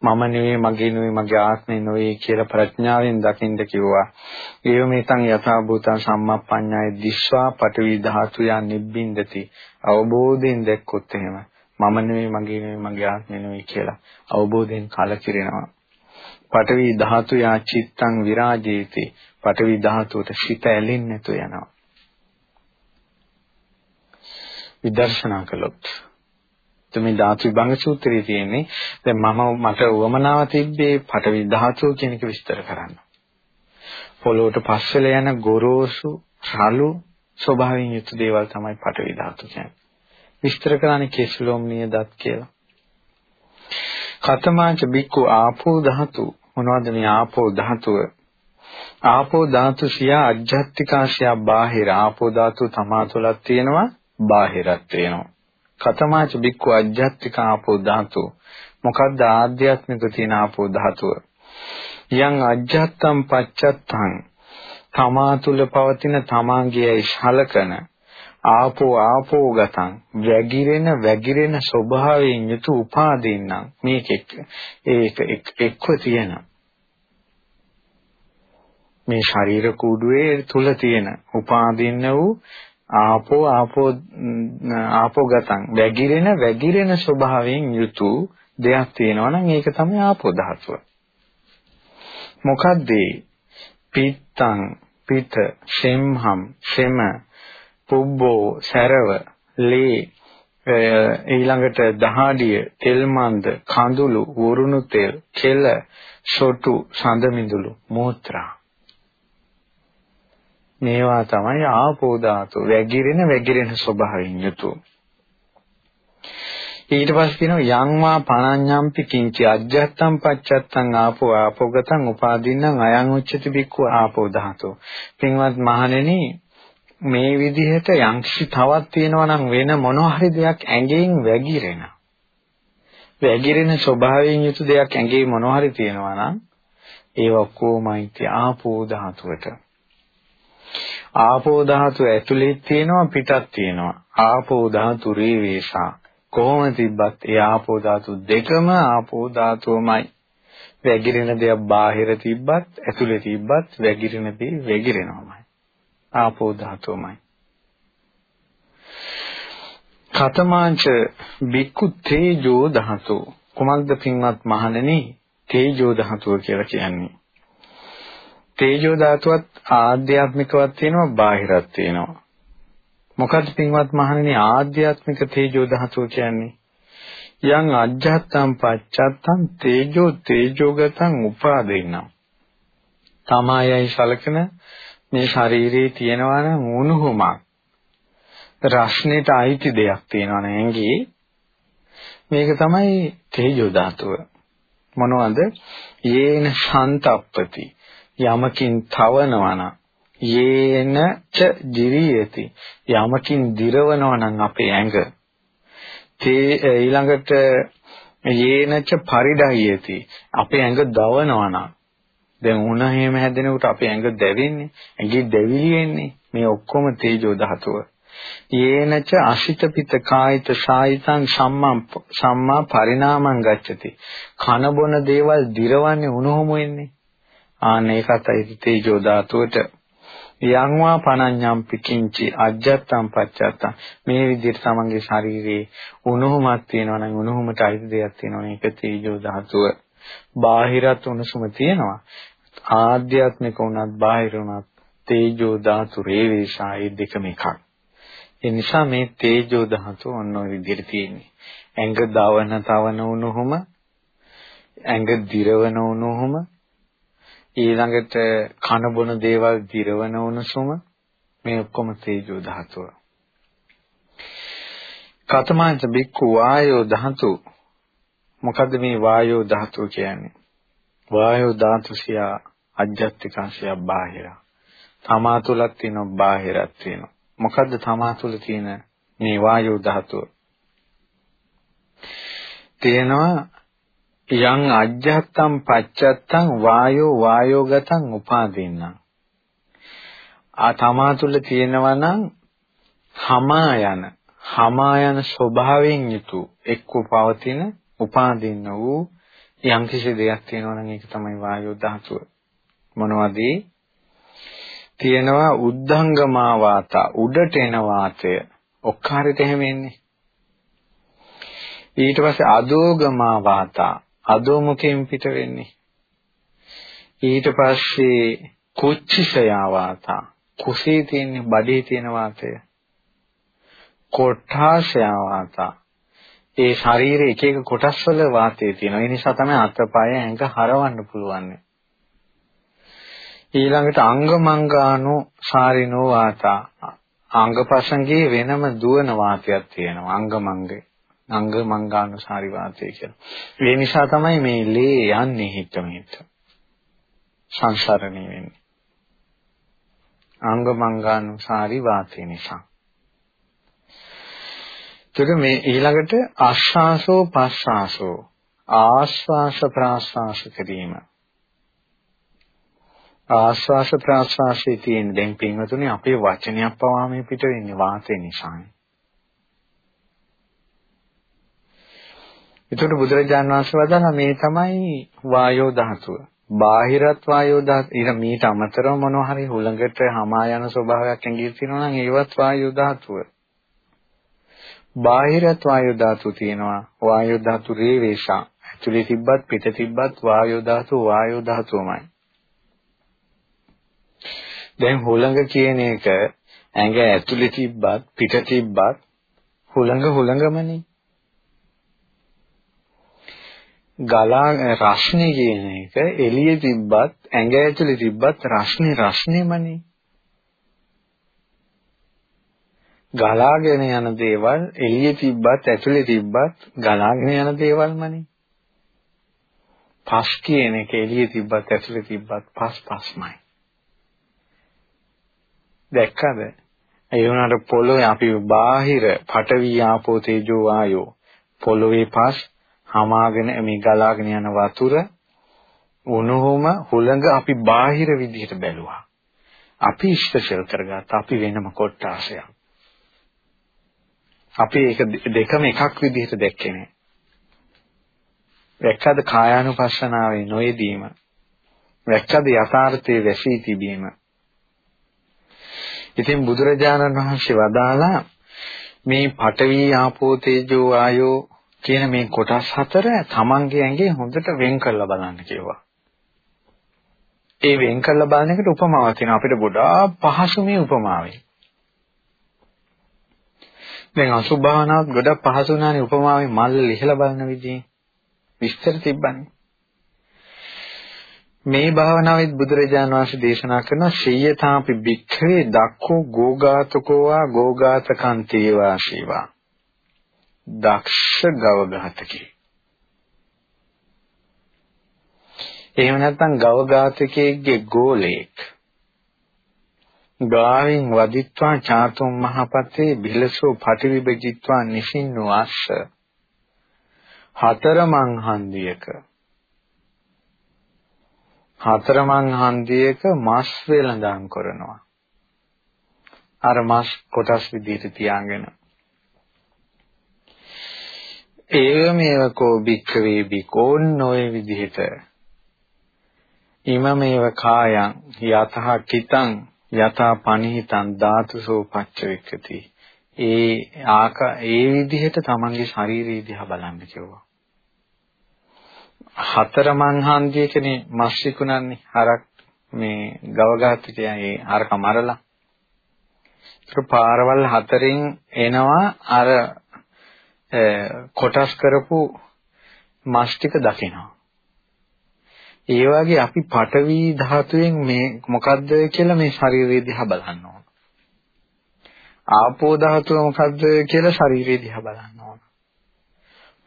මම නෙවෙයි මගේ නෙවෙයි මගේ ආත්මේ නෙවෙයි කියලා ප්‍රඥාවෙන් දකින්න කිව්වා. ඒව මේතං යථා භූතං සම්මප්පඤ්ඤාය දිස්වා පඨවි ධාතු යා නිබ්බින්දති. අවබෝධයෙන් දැක්කොත් එහෙම මම නෙවෙයි මගේ නෙවෙයි මගේ ආත්මේ නෙවෙයි කියලා අවබෝධයෙන් කලකිරෙනවා. පඨවි ධාතු යා චිත්තං විරාජේති. පඨවි ධාතුවට සිත ඇලෙන්නේ නැතු යනවා. විදර්ශනා කළොත් මේ ධාතු විභංග සූත්‍රයේ තියෙන්නේ දැන් මම මට උවමනාව තිබ්බේ පටවි ධාතුව කියන එක විස්තර කරන්න. පොළොවට පස්සෙල යන ගොරෝසු රළු ස්වභාවයෙන් යුතු දේවල් තමයි පටවි ධාතු කියන්නේ. විස්තර කරන්නේ කෙස්ලොම්නිය දත් කියලා. කතමාච බික්කු ආපෝ ධාතු. මොනවද මේ ආපෝ ධාතුව? ආපෝ ධාතු සියා අජ්ජත්තිකාශය බාහිර. ආපෝ ධාතු තමා තුලක් තියෙනවා බාහිරත් තියෙනවා. කතමාච බික්කු අජ්ජත්තික ආපෝ ධාතු. මොකද්ද ආධ්‍යාත්මික තියෙන ආපෝ ධාතුව? යං අජ්ජත්තම් පච්චත්තං. තමා තුල පවතින තමාගේ ශලකන. ආපෝ ආපෝ ගතං. වැగిරෙන වැగిරෙන ස්වභාවයෙන් යුතු උපාදීන්නම් මේකෙත් ඒක එක්ව තියෙන. මේ ශරීර කූඩුවේ තුල තියෙන උපාදීන්න වූ ආපෝ ආපෝ ආපෝ ගතං. වැగిරෙන වැగిරෙන ස්වභාවයෙන් යුතු දෙයක් තියෙනවා නම් ඒක තමයි ආපෝ ධාතුව. මොකද්ද? පිත්තං පිත සෙම්හම් සෙම පුබ්බෝ සැරව ලේ ඊළඟට දහඩිය තෙල් මන්ද කඳුළු වරුණු තෙල් කෙල සොටු සඳ මිදුළු මෝත්‍රා මේවා තමයි ආපෝ ධාතු වැగిරෙන වැగిරෙන ස්වභාවයෙන් යුතු. ඊට පස්සේ කියනවා යං වා පණඤ්ඤම්පි කිංචි අජ්ජත්තම් පච්චත්තං ආපෝ ආපෝගතං උපාදින්නම් අයං උච්චති බික්ඛු ආපෝ ධාතු. පින්වත් මහණෙනි මේ විදිහට යම්කිසි තවක් තියෙනවා නම් වෙන මොන හරි දෙයක් ඇඟෙන් වැగిරෙන. වැగిරෙන ස්වභාවයෙන් යුතු දෙයක් ඇඟේ මොන හරි තියෙනවා නම් ඒව කොහොමයිති ආපෝ ධාතුවට. ආපෝ ධාතුව ඇතුලේ තියෙනවා පිටත් තියෙනවා. ආපෝ ධාතු රේවේසා. කොහොම තිබ්බත් ඒ ආපෝ ධාතු දෙකම ආපෝ ධාතුවමයි. වැగిරෙන දෙයක් බාහිර තිබ්බත් ඇතුලේ තිබ්බත් වැగిරෙන දේ වැగిරෙනවාමයි. ආපෝ ධාතුවමයි. කතමාංච බික්කු තේජෝ ධාතු කුමක්ද පින්වත් මහණෙනි තේජෝ ධාතුව කියලා කියන්නේ තේජෝ ධාතුවත් ආධ්‍යාත්මිකවත් තියෙනවා බාහිරත් තියෙනවා. මොකද පින්වත් මහණෙනි ආධ්‍යාත්මික තේජෝ ධාතුව කියන්නේ යං අජ්ජත්තම් පච්චත්තම් තේජෝ තේජෝගතං උපාදින්නම්. තමායයි සලකන මේ ශරීරයේ තියෙනවා නම් උණුහුමක් රශ්නෙට අයිති දෙයක් තියෙනවා නේංගී මේක තමයි තේජෝ ධාතුව. මොනවද? යේන සන්තප්පති යමකින් තවනවා නම් යේන ච දිරියති යමකින් දිරවනවා නම් අපේ ඇඟ. තේ ඊළඟට යේන ච පරිඩහියති අපේ ඇඟ දවනවා නම් දැන් උණ හේම හැදෙනකොට අපේ ඇඟ දැවෙන්නේ ඇඟේ දැවිලි එන්නේ මේ ඔක්කොම තේජෝ ධාතුව. යේනච අශිත පිත කායිත සායිතං සම්මා සම්මා පරිණාමං ගච්ඡති. කන බොන දේවල් දිරවන්නේ උණුහුම වෙන්නේ. ආන ඒකත් අයිති තේජෝ ධාතුවට. යංවා පණඤ්ඤම් පිකින්චි අජ්ජත්තම් පච්චත්තම්. මේ විදිහට තමන්ගේ ශරීරයේ උණුහුමක් තියෙනවා නම් උණුහුමට අයිති දෙයක් තියෙනවා නම් ඒක තේජෝ ධාතුව. බාහිරත් උණුසුම තියෙනවා. ආධ්‍යාත්මික උනත් බාහිර උනත් තේජෝ ධාතු රේවේශා ඒ දෙකම එකක්. ඒ නිසා මේ තේජෝ ධාතු ඔන්න ඔය විදිහට තියෙන්නේ. ඇඟ දවන තවන උණුහුම ඇඟ දිරවන උණුහුම ඊළඟට කන බොන දේවල් දිරවන උණුසුම මේ ඔක්කොම තේජෝ ධාතුව. කතමාංච බික්කු වායෝ ධාතු මොකද්ද මේ වායෝ ධාතුව කියන්නේ? වායෝ ධාතුසිය අජ්ජත්තිකාසිය බාහිර. තමා තුලක් තියෙනවා බාහිරක් තියෙනවා. මොකද්ද තමා තුල තියෙන මේ වායෝ ධාතුව? තියෙනවා යං අජ්ජත්තම් පච්චත්තම් වායෝ වායෝගතං උපාදින්නම් ආ තමා තුළ තියෙනවා නම් හමා යන හමා යන ස්වභාවයෙන් යුතු එක්ක පවතින උපාදින්න වූ යම් කිසි දෙයක් තියෙනවා නම් ඒක තමයි වායෝ ධාතුව මොනවද තියෙනවා උද්ධංගමා වාතා උඩට එන වාතය ඔක්කාරයට එහෙම එන්නේ ඊට පස්සේ අදෝගමා වාතා අදෝමුඛයෙන් පිට වෙන්නේ. ඊට පස්සේ කුච්චිසයා වාතා කුසේ තියෙන බඩේ තියෙන වාතය. කොට්ඨාසයා වාතා ඒ ශරීරයේ එක එක කොටස් වල වාතය තියෙනවා. ඒ නිසා තමයි අතපය ඇඟ හරවන්න පුළුවන්. ඊළඟට අංගමංගානු සාරිනෝ වාතා අංගපසංගේ වෙනම දුවන වාතයක් තියෙනවා අංගමංගේ. අංග මංගානුසාරි වාතය කියලා. ඒ නිසා තමයි මේ ලේ යන්නේ හිත මෙහෙට. සංසරණය වෙන්නේ. අංග මංගානුසාරි වාතය නිසා. එතකොට මේ ඊළඟට ආශ්වාසෝ පස්වාසෝ ආශ්වාස ප්‍රාශ්වාස කිරීම ආශ්වාස ප්‍රාශ්වාසයේ තියෙන දැන් පින්වතුනි අපේ වචනයක් පවා මේ පිට වෙන්නේ වාතය නිසානේ. එතකොට බුදුරජාණන් වහන්සේ වදාළා මේ තමයි වායෝ ධාතුව. බාහිරත් වායෝ ධාතුව ඊට මීට අමතරව මොනවා හරි හුළඟට hama යන ස්වභාවයක් ඇඟිලි තියෙනවා නම් ඒවත් වායෝ ධාතුව. බාහිරත් වායෝ ධාතුව තියෙනවා. වායෝ ධාතු රේවේශා. ඇතුලේ තිබ්බත් පිට තිබ්බත් වායෝ ධාතුව වායෝ ධාතුවමයි. දැන් හුළඟ කියන එක ඇඟ ඇතුලේ තිබ්බත් පිට තිබ්බත් හුළඟ හුළඟමනේ. ගලා රස්නේ කියන එක එළියේ තිබ්බත් ඇඟ ඇතුලේ තිබ්බත් රස්නේ රස්නේමනේ. ගලාගෙන යන දේවල් එළියේ තිබ්බත් ඇතුලේ තිබ්බත් ගලාගෙන යන දේවල්මනේ. පස් කියන එක එළියේ තිබ්බත් ඇතුලේ තිබ්බත් පස් පස්මයි. දැක්කද? ඒ වුණාට පොළොවේ අපි බාහිර පඨවි ආපෝ තේජෝ වායෝ පොළොවේ පස් හමාගෙන මේ ගලාගෙන යන වතුර උණුහුම හුළඟ අපි බාහිර විදිහට බැලුවා. අපි ඉෂ්ටශල් කරගත්ත අපි වෙනම කොටාසයක්. අපි ඒක දෙකම එකක් විදිහට දැක්කේ නෑ. වැක්කද කායානුපස්සනාවේ නොයදීම. වැක්කද යථාර්ථයේ වැසී තිබීම. ඉතින් බුදුරජාණන් වහන්සේ වදාලා මේ පඨවි ආපෝ තේජෝ ආයෝ කියන මේ කොටස් හතර තමන්ගේ ඇඟේ හොඳට වෙන් කරලා බලන්න කිව්වා. ඒ වෙන් කරලා බලන එකට උපමාවක් තියෙනවා අපිට ගොඩාක් පහසු මේ උපමාවෙන්. දැන් අසුභාවනාවත් ගොඩක් පහසු වුණානේ උපමාවෙන් මල් ලිහලා බලන විදිහේ විස්තර තිබ්බනේ. මේ භාවනාවෙත් බුදුරජාණන් වහන්සේ දේශනා කරන ශ්‍රියතාපි භික්ඛවේ දක්ඛෝ ගෝඝාතකෝවා ගෝඝාතකන්තේවා ශීවා දක්ෂ ගව ඝාතකේ. එහෙම නැත්නම් ගව ඝාතකයේගේ ගෝලයක්. ගාවින් වදිත්වා චාතුම් මහපතේ බිලසෝ පටිවිභජිත්වා නිසින්නෝ අස්ස. හතරමං හන්දියක. හතරමං හන්දියක මස් වෙලඳන් කරනවා. අර මස් කොටස් විදිහට තියාගෙන. ඒවමේව කෝ භික්ඛවේ බිකෝන් ඔය විදිහට. ඉමමේව කායං යතහ කිතං යතා පනිහිතං ධාතුසෝ පච්චවික්කති. ඒ ආක ඒ විදිහට තමන්ගේ ශාරීරිය දිහා බලන්න කිව්වා. හතර මංහන්දියකනේ මස් විකුණන්නේ හරක් මේ ගව ඝාතකයා ඒ හරක මරලා. ඒක පාරවල් හතරෙන් එනවා අර කොටස් කරපු මස් ටික දකිනවා. ඒ වගේ අපි පටවි ධාතුවෙන් මේ මොකද්ද කියලා මේ ශරීරය දිහා බලන්න ඕන. ආපෝ ධාතුව මොකද්ද කියලා ශරීරය දිහා බලන්න ඕන.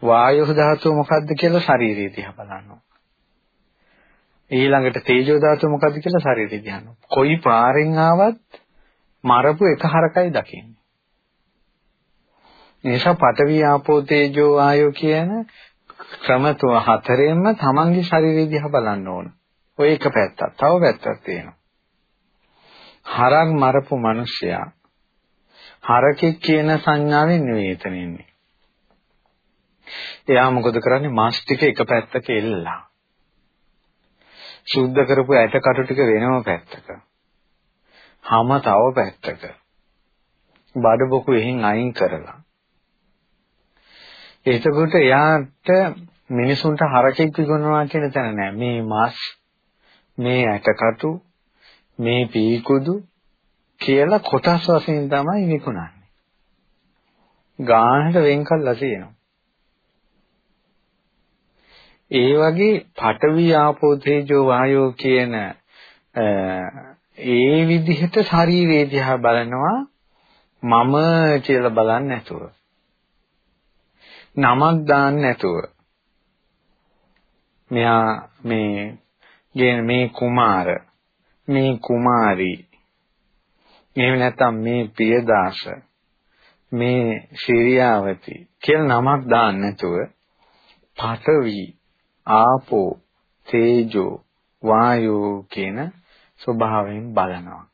වායෝ ධාතුව මොකද්ද කියලා ශරීරය දිහා බලන්න ඕන. ඊළඟට තේජෝ ධාතුව මොකද්ද කියලා ශරීරය දිහා බලන්න. කොයි පාරෙන් ආවත් මරපු එක හරකයි දකින්නේ. නිසා පඨවි ආපෝ තේජෝ ආයෝ කියන ක්‍රම තුන හතරෙන්ම තමන්ගේ ශරීරය දිහා බලන්න ඕන. ඔය එක පැත්තක්. තව පැත්තක් තියෙනවා. හරක් මරපු මිනිසයා හරකෙක් කියන සංඥාවෙන් නෙවෙයි එතන ඉන්නේ. එයා මොකද කරන්නේ මාස් ටික එක පැත්තක එල්ලලා. සුද්ධ කරපු ඇට කටු ටික වෙනම පැත්තක. හැම තව පැත්තක. බඩ බොකු එහෙන් අයින් කරලා. එතකොට එයාට මිනිසුන්ට හරකෙක් විකුණනවා කියන තැන නෑ. මේ මාස්, මේ ඇටකටු, මේ පීකුදු කියලා කොටස් වශයෙන් තමයි විකුණන්නේ. ගානට වෙන් කළා තියෙනවා. ඒ වගේ පඨවි ආපෝ තේජෝ වායෝ කියන ඒ විදිහට ශරීරය දිහා බලනවා මම කියලා බලන්නේ නැතුව නමක් දාන්න නැතුව මෙයා මේ ගෙන මේ කුමාර මේ කුමාරි එහෙම නැත්නම් මේ පියදාස මේ ශිරියාවති කියලා නමක් දාන්න නැතුව පඨවි ආපෝ තේජෝ වායෝ කියන ස්වභාවයෙන් බලනවා.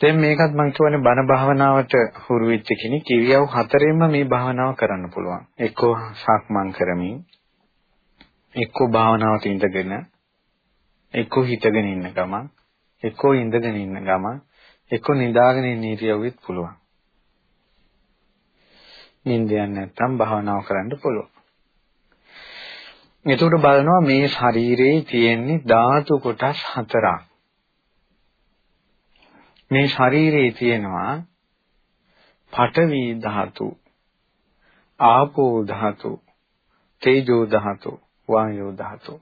දැන් මේකත් මම කියවනේ බණ භාවනාවට හුරු වෙච්ච කෙනෙක් ඉරියව් හතරෙන්ම මේ භාවනාව කරන්න පුළුවන්. එක්කෝ සක්මන් කරමින් එක්කෝ භාවනාවට ඉඳගෙන එක්කෝ හිටගෙන ඉන්න ගමන් එක්කෝ ඉඳගෙන ඉන්න ගමන් එක්කෝ නිදාගෙන ඉන්න ඉරියව්වෙත් පුළුවන්. නිින්ද යන්නේ නැත්නම් භාවනාව කරන්න පුළුවන්. එතකොට බලනවා මේ ශරීරයේ තියෙන්නේ ධාතු කොටස් හතරක්. මේ ශරීරයේ තියෙනවා පඨවි ධාතු, ආපෝ ධාතු, තේජෝ ධාතු, වායෝ ධාතු.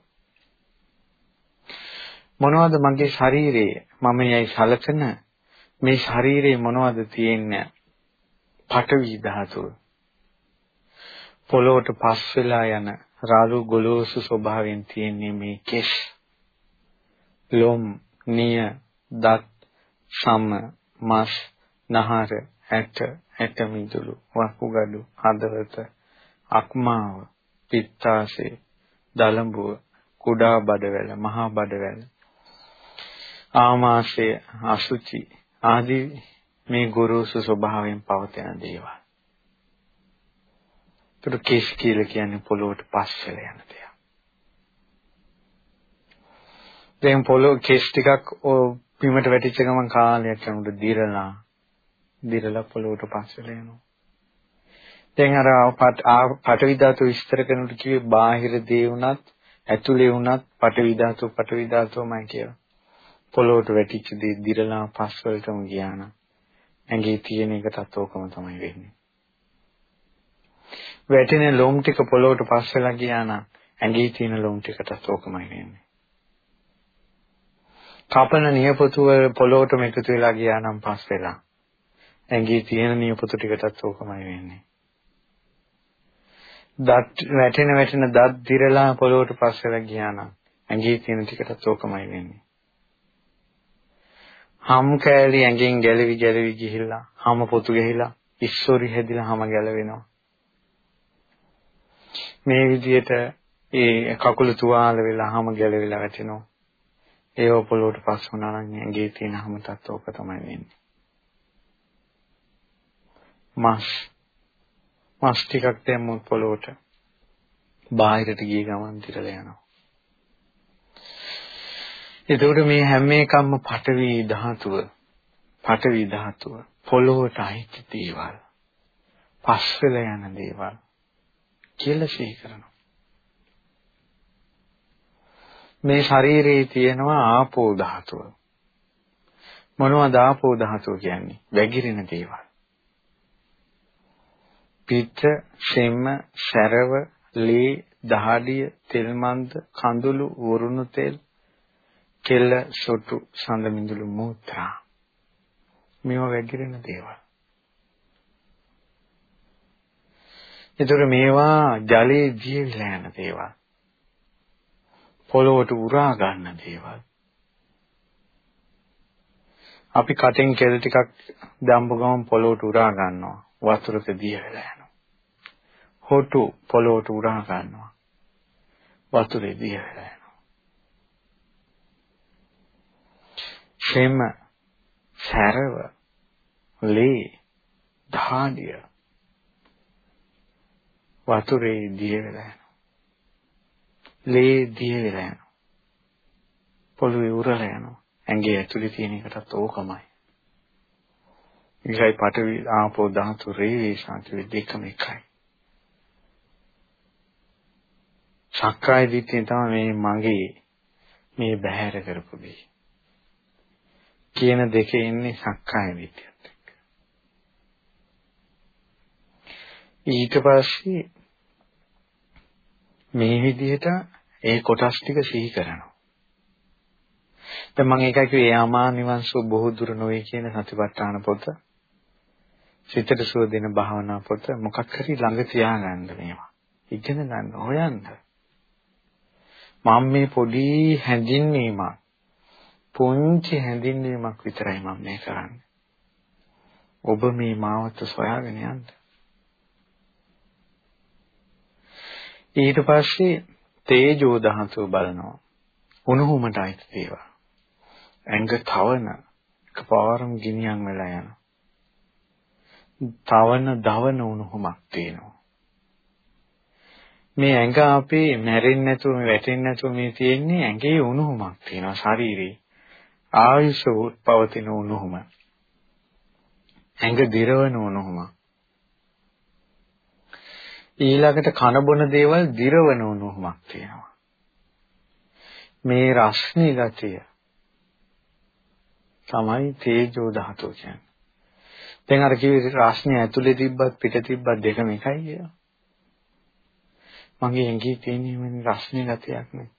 මොනවද මගේ ශරීරයේ මම යයි සලකන මේ ශරීරයේ මොනවද තියෙන්නේ? පඨවි ධාතුව. පොළොවට පස් වෙලා යන රාළු ගොලෝසු ස්වභාවයෙන් තියෙන්නේ මේ කෙස් ලොම් නිය දත් සම මස් නහර ඇට ඇට මිදුළු වකුගඩු හදවත අක්මාව පිත්තාශය දලඹුව කුඩා බඩවැල මහා බඩවැල ආමාශය අසුචි ආදී මේ ගුරුසු ස්වභාවයෙන් පවතින දේවල් ඒතර කේස් කියලා කියන්නේ පොළොවට පස්සෙල යන දෙයක්. දැන් පොළොව කේස් ටිකක් බිමට වැටිච්ච ගමන් කාලයක් යනකොට දිරලා දිරලා පොළොවට පස්සෙල යනවා. දැන් අර පටවි ධාතු විස්තර කරනකොට කිව්වේ බාහිර දේ වුණත් ඇතුලේ වුණත් පටවි ධාතු පටවි ධාතුමයි කියලා. පොළොවට වැටිච්ච දේ දිරලා පස් වලටම ගියා නම් ඇඟේ තියෙන එකටත් ඕකම තමයි වෙන්නේ. වැටෙන ලොම් ටික පොළොවට පස් වෙලා ගියා නම් ඇඟේ තියෙන ලොම් ටිකටත් ඕකමයි වෙන්නේ. කපන නියපොතු වල පොළොවටම එකතු වෙලා ගියා නම් පස් වෙලා ඇඟේ තියෙන නියපොතු ටිකටත් ඕකමයි වෙන්නේ. දත් වැටෙන වැටෙන දත් දිරලා පොළොවට පස් වෙලා ගියා නම් ඇඟේ තියෙන ටිකටත් ඕකමයි වෙන්නේ. හම් කෑලි ඇඟෙන් ගැලවි ගැලවි ගිහිල්ලා හම පොතු ගහිලා ඉස්සොරි හැදිලා හම ගැලවෙනවා. මේ විදිහට ඒ කකුල තුවාල වෙලා හැම ගැලවිලා වැටෙනවා. ඒව පොළොවට පස් වුණා නම් ඇඟේ තියෙන හැම තත්ත්වක තමයි වෙන්නේ. මස් මස් ටිකක් දැම්මොත් පොළොවට බාහිරට ගිය ගමන් දිරලා යනවා. එතකොට මේ හැම එකක්ම පටවි ධාතුව පටවි ධාතුව පොළොවට අයිති දේවල් පස් වෙලා යන දේවල් කියලා සිහි කරනවා. මේ ශරීරයේ තියෙනවා ආපෝ ධාතුව. මොනවද ආපෝ ධාතුව කියන්නේ? වැగిරෙන දේවල්. පිත්ත, සෙම්ම, සැරව, ලේ, දහඩිය, තෙල් මන්ද, කඳුළු, වරුණු තෙල්, කෙල්ල, සොටු, සඳ මිඳුළු, මූත්‍රා. මේවා වැగిරෙන දේවල්. ඒතර මේවා ජලයේ ජීවිලා යන දේවල්. පොළොවට උරා ගන්න දේවල්. අපි කටෙන් කෙල් ටිකක් දම්බ ගමන් පොළොවට උරා ගන්නවා. වතුරක දිය වෙලා යනවා. හොටු පොළොවට උරා ගන්නවා. වතුරේ දිය වෙලා යනවා. ෂෙම සැරව ලේ ධාඩිය වතුරේ දිය වෙලා යනවා. ලේ දිය වෙලා යනවා. පොළවේ උරලා යනවා. ඇඟේ ඇතුලේ තියෙන එකටත් ඕකමයි. ඉතින් පඨවි ආපෝ ධාතු රේ ශාන්ති දෙකම එකයි. සක්කාය දිට්ඨිය තමයි මේ මගේ මේ බහැර කරපු දේ. කියන දෙකේ ඉන්නේ සක්කාය දිට්ඨියත් එක්ක. ඊට පස්සේ මේ විදිහට ඒ කොටස් ටික සිහි කරනවා. දැන් මම ඒකයි කිව්වේ යාමා නිවන්සෝ බොහෝ දුර නොවේ කියන සතිපට්ඨාන පොත. සිතට සුව දෙන භාවනා පොත මොකක් හරි ළඟ තියාගන්න මේවා. ඉගෙන ගන්න හොයන්න. මම මේ පොඩි හැඳින්වීමක් පුංචි හැඳින්වීමක් විතරයි මම මේ කරන්නේ. ඔබ මේ මාවත සොයාගෙන යන්න. ඊට පස්සේ තේජෝ ධාතුව බලනවා. උණුහුමට අයිති දේවල්. ඇඟ තවන එකපාරම ගිනියම් වෙලා යනවා. තවන දවන උණුහුමක් තියෙනවා. මේ ඇඟ අපේ මැරෙන්නේ නැතුව මේ වැටෙන්නේ නැතුව මේ තියෙන්නේ ඇඟේ උණුහුමක් තියෙනවා ශරීරේ. ආයුෂ පවතින උණුහුම. ඇඟ දිරවන උණුහුම. ඊළඟට කන බොන දේවල් දිරවන උණුහුමක් තියෙනවා. මේ රශ්මි ගතිය තමයි තේජෝ ධාතුව කියන්නේ. දැන් අර කිව්වේ රශ්මිය ඇතුලේ තිබ්බත් පිට තිබ්බත් දෙකම එකයි කියලා. මගේ ඇඟේ තියෙන මේ රශ්මි ගතියක් නේ.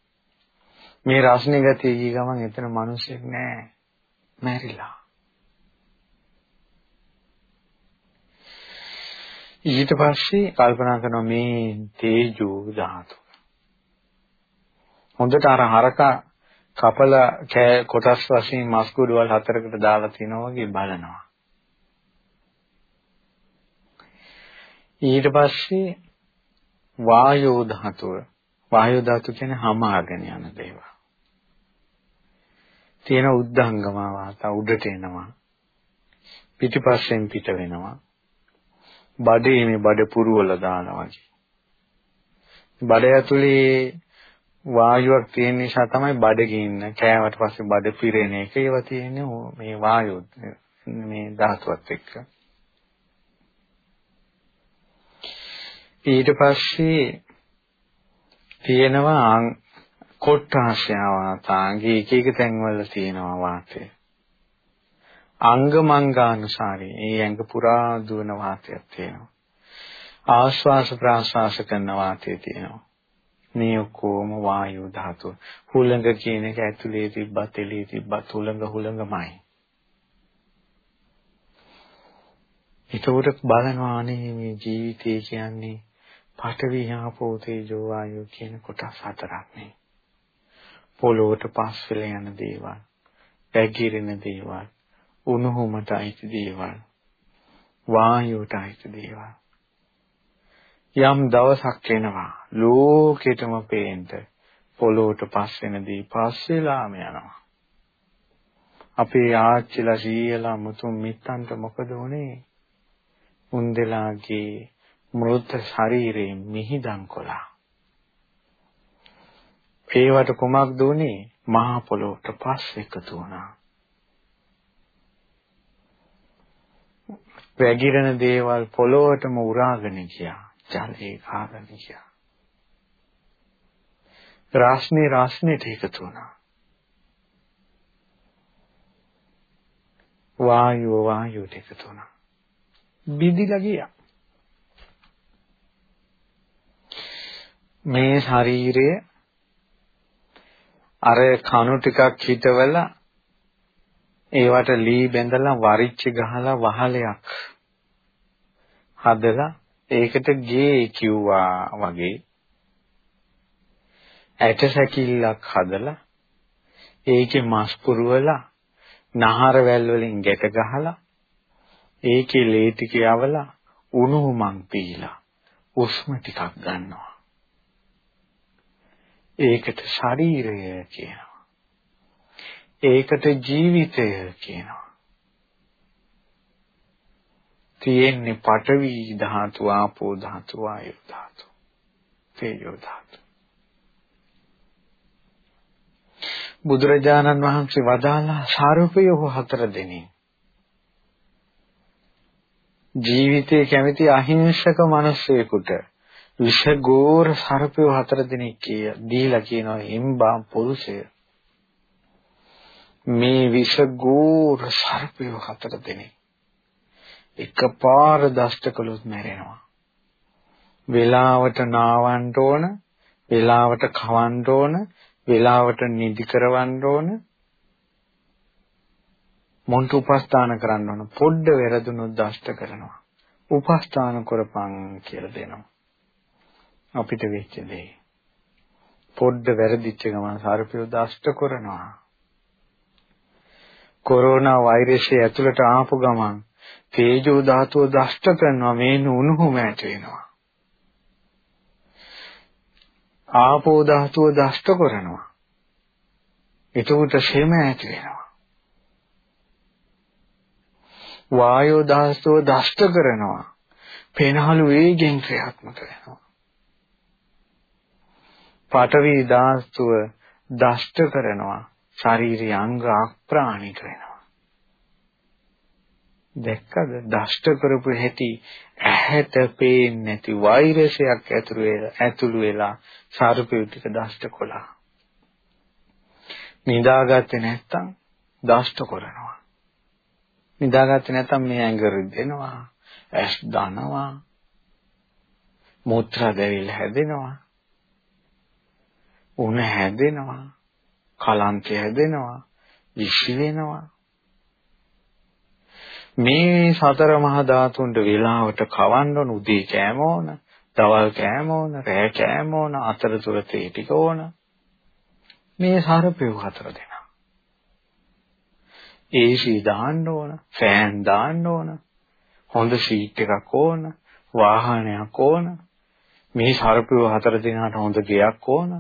මේ රශ්මි ගතිය ගිය ගමන් එතන මිනිසෙක් නෑ. මැරිලා. ඊට පස්සේ කල්පනා කරනවා මේ තේජෝ ධාතුව. හොඳට අර හරක කපල කොටස් වශයෙන් මස් කුඩවල් හතරකට දාලා තිනවා වගේ බලනවා. ඊට පස්සේ වායෝ ධාතුව වායෝ ධාතුව කියන්නේ හමාගෙන යන දේවල්. තියෙන උද්ධංගම වාත උඩට එනවා. පිටිපස්සෙන් පිට වෙනවා. බඩේ මේ බඩ පුරවල දානවා වගේ. බඩ ඇතුලේ වායුවක් තියෙන නිසා තමයි බඩ ගින්න. කෑවට පස්සේ බඩ පිරෙන එක ඒවා තියෙන්නේ මේ වායුව මේ ධාතුවත් එක්ක. ඊට පස්සේ තියෙනවා කොට්ටාශයවාතාංගේ එක එක තැන්වල තියෙනවා වාතය. අංගමංගානුසාරී ඒ ඇඟ පුරා දුවන වාතයක් තියෙනවා ආශ්වාස ප්‍රාශ්වාස කරන වාතය තියෙනවා මේ ඔක්කොම වායු ධාතුව. හුළඟ කියන එක ඇතුලේ තිබ්බත් එළියේ තිබ්බත් හුළඟ හුළඟමයි. ඒකෝට බලනවා අනේ මේ ජීවිතය කියන්නේ පඨවි ආපෝ තේජෝ වායු කියන කොටස් හතරක් නේ. පොළොවට පස් වෙලා යන දේවල්, පැගිරෙන දේවල්, උණුහුමට අයිති දේවල්, වායුවට අයිති දේවල්. යම් දවසක් එනවා ලෝකෙටම පේන්න පොළොවට පස් වෙනදී පස් වෙලාම යනවා. අපේ ආච්චිලා සීයලා මුතුන් මිත්තන්ට මොකද වුනේ? උන්දලාගේ මෘත ශරීරේ මිහිදන් කොලා. ඒවට කුමක්ද උනේ? මහා පොළොවට පස් එකතු වුණා. වැగిරෙන දේවල් පොළොවටම උරාගෙන ගියා. ජලයේ කාගෙන ගියා. රාශ්නේ රාශ්නේට එකතු වුණා. වායුව වායුවට එකතු වුණා. බිඳිලා ගියා. මේ ශරීරය අර කණු ටිකක් හිටවලා ඒවට ලී බැඳලා වරිච්ච ගහලා වහලයක් හදලා ඒකට ගේ කිව්වා වගේ ඇට සැකිල්ලක් හදලා ඒකේ මස් පුරවලා නහර වැල් වලින් ගැට ගහලා ඒකේ ලේ ටික යවලා උණුහුමන් පීලා උෂ්ම ටිකක් ගන්නවා. ඒකට ශරීරය කියනවා ඒකට ජීවිතය කියනවා තියෙන්නේ පඨවි ධාතු, ආපෝ ධාතු, වායු ධාතු, තේජෝ ධාතු. බුදුරජාණන් වහන්සේ වදාලා සාරූපය හතර දෙනේ. ජීවිතේ කැමති අහිංසක මිනිසෙකුට විෂගෝර සර්පය හතර දෙනෙක් කිය දීලා කියනවා එම්බා පුරුෂය මේ විෂගෝර සර්පය හතර දෙනෙක් එකපාර දෂ්ට කළොත් මැරෙනවා. වෙලාවට නාවන්න ඕන, වෙලාවට කවන්න ඕන, වෙලාවට නිදි කරවන්න ඕන. මොන්ට උපස්ථාන කරන්න ඕන. පොඩ්ඩ වැරදුනොත් දෂ්ට කරනවා. උපස්ථාන කරපන් කියලා දෙනවා. අපිට වෙච්ච දේ. පොඩ්ඩ වැරදිච්ච ගමන් සර්පියෝ දෂ්ට කරනවා. කොරෝනා වෛරසය ඇතුළට ආපු ගමන් තේජෝ ධාතුව දෂ්ට කරනවා මේ නුණුහුම ඇති වෙනවා. ආපෝ ධාතුව දෂ්ට කරනවා. එතකොට ෂෙම ඇති වෙනවා. වායෝ ධාතුව දෂ්ට කරනවා. පෙනහළු වේගෙන් ක්‍රියාත්මක වෙනවා. පඨවි ධාතුව දෂ්ට කරනවා. ශාරීරික අංග අප්‍රාණික වෙනවා. දැක්කද? දෂ්ට කරපු හැටි ඇහැට පේන්නේ නැති වෛරසයක් ඇතුළු වෙලා ඇතුළු වෙලා සර්පය ටික දෂ්ට කළා. නිදාගත්තේ නැත්තම් දෂ්ට කරනවා. නිදාගත්තේ නැත්තම් මේ ඇඟ රිදෙනවා, ඇස් දනවා, මුත්‍රා දැවිල්ල හැදෙනවා, උණ හැදෙනවා, කලන්තය හැදෙනවා, විශ්ි වෙනවා. මේ සතර මහා ධාතුන්ට වේලාවට කවන්න ඕන උදේ කෑම ඕන, දවල් කෑම ඕන, රෑ කෑම ඕන, අතරතුර තේ ටික ඕන. මේ සරපෙව් හතර දෙනා. AC දාන්න ඕන, ෆෑන් දාන්න ඕන, හොඳ සීට් එකක් ඕන, වාහනයක් ඕන. මේ සරපෙව් හතර දෙනාට හොඳ ගෙයක් ඕන.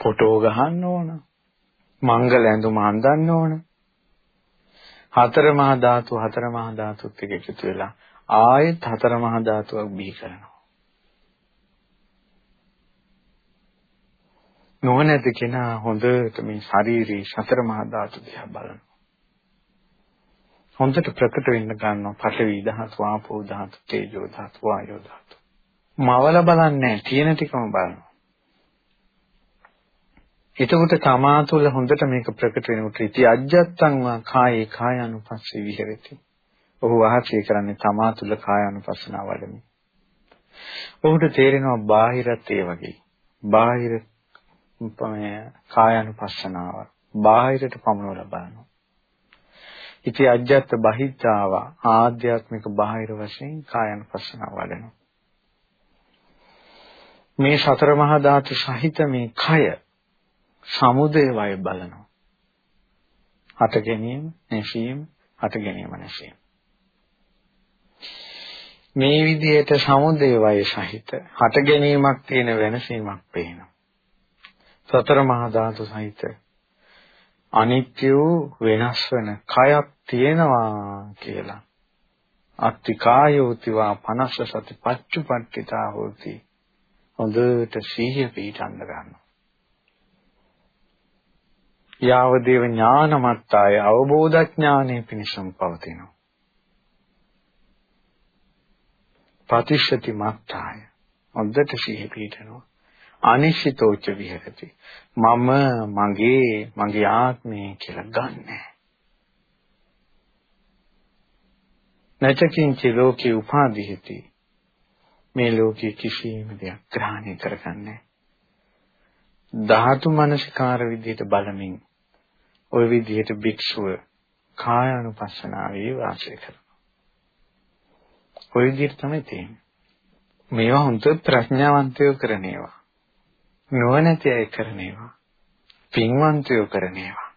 ෆොටෝ ගහන්න ඕන. මංගල ඇඳුම අඳින්න ඕන. හතර මහා ධාතු හතර මහා ධාතුත් එක්ක එකතු වෙලා ආයෙත් හතර මහා ධාතුවක් බිහි කරනවා. නොනැති කෙනා හොඳට මේ ශාරීරික සතර මහා ධාතු දිහා බලනවා. හොඳට ප්‍රකට වෙන්න ගන්නවා පඨවි ධාතු, ආපෝ ධාතු, තේජෝ ධාතු, වායෝ ධාතු. මවල බලන්නේ තියෙන ටිකම බලනවා. එතකොට තමා තුළ හොඳට මේක ප්‍රකට වෙනකොට ඉති අජ්ජත්තං වා කායේ කායानुපස්සී විහෙරති. ඔහු වාසය කරන්නේ තමා තුළ කායानुපස්සනාව වඩමින්. ඔහුට තේරෙනවා බාහිරත් ඒ වගේ. බාහිර මේ කායानुපස්සනාව බාහිරට පමනව ලබනවා. ඉති අජ්ජත් බහිද්ධාව ආධ්‍යාත්මික බාහිර වශයෙන් කායानुපස්සනාව වඩනවා. මේ සතර මහා ධාතු සහිත මේ කය සමුදය වය බලනවා. හට ගැනීම, නැසීම, හට ගැනීම නැසීම. මේ විදිහට සමුදය වය සහිත හට ගැනීමක් තියෙන වෙනසීමක් පේනවා. සතර මහා ධාතු සහිත අනිත්‍ය වූ වෙනස් වෙන කයක් තියෙනවා කියලා අත්ති කායෝතිවා 50 සති පච්චුපට්ඨිතා හෝති හොඳට සිහිය පිටන්න ගන්නවා යාවදේව ඥානමත්තාය අවබෝධඥානෙ පිණිසම පවතිනවා ප්‍රතිශති මත්තාය හොඳට සිහිය පිටනවා අනිශ්චිතෝච විහෙරති. මම මගේ මගේ ආත්මය කියලා ගන්නෑ. නැචකින්ච ලෝකේ උපාදීති. මේ ලෝකේ කිසිම දෙයක් ග්‍රහණය කරගන්නේ ධාතු මනසිකාර විදිහට බලමින් ওই විදිහට භික්ෂුව කායानुපස්සනාවේ වාසය කරනවා. ওই විදිහට තමයි තියෙන්නේ. මේවා හුදුත් ප්‍රඥාවන්තයෝ කරන ඒවා. නුවණැති අය කරන ඒවා. පින්වන්තයෝ කරන ඒවා.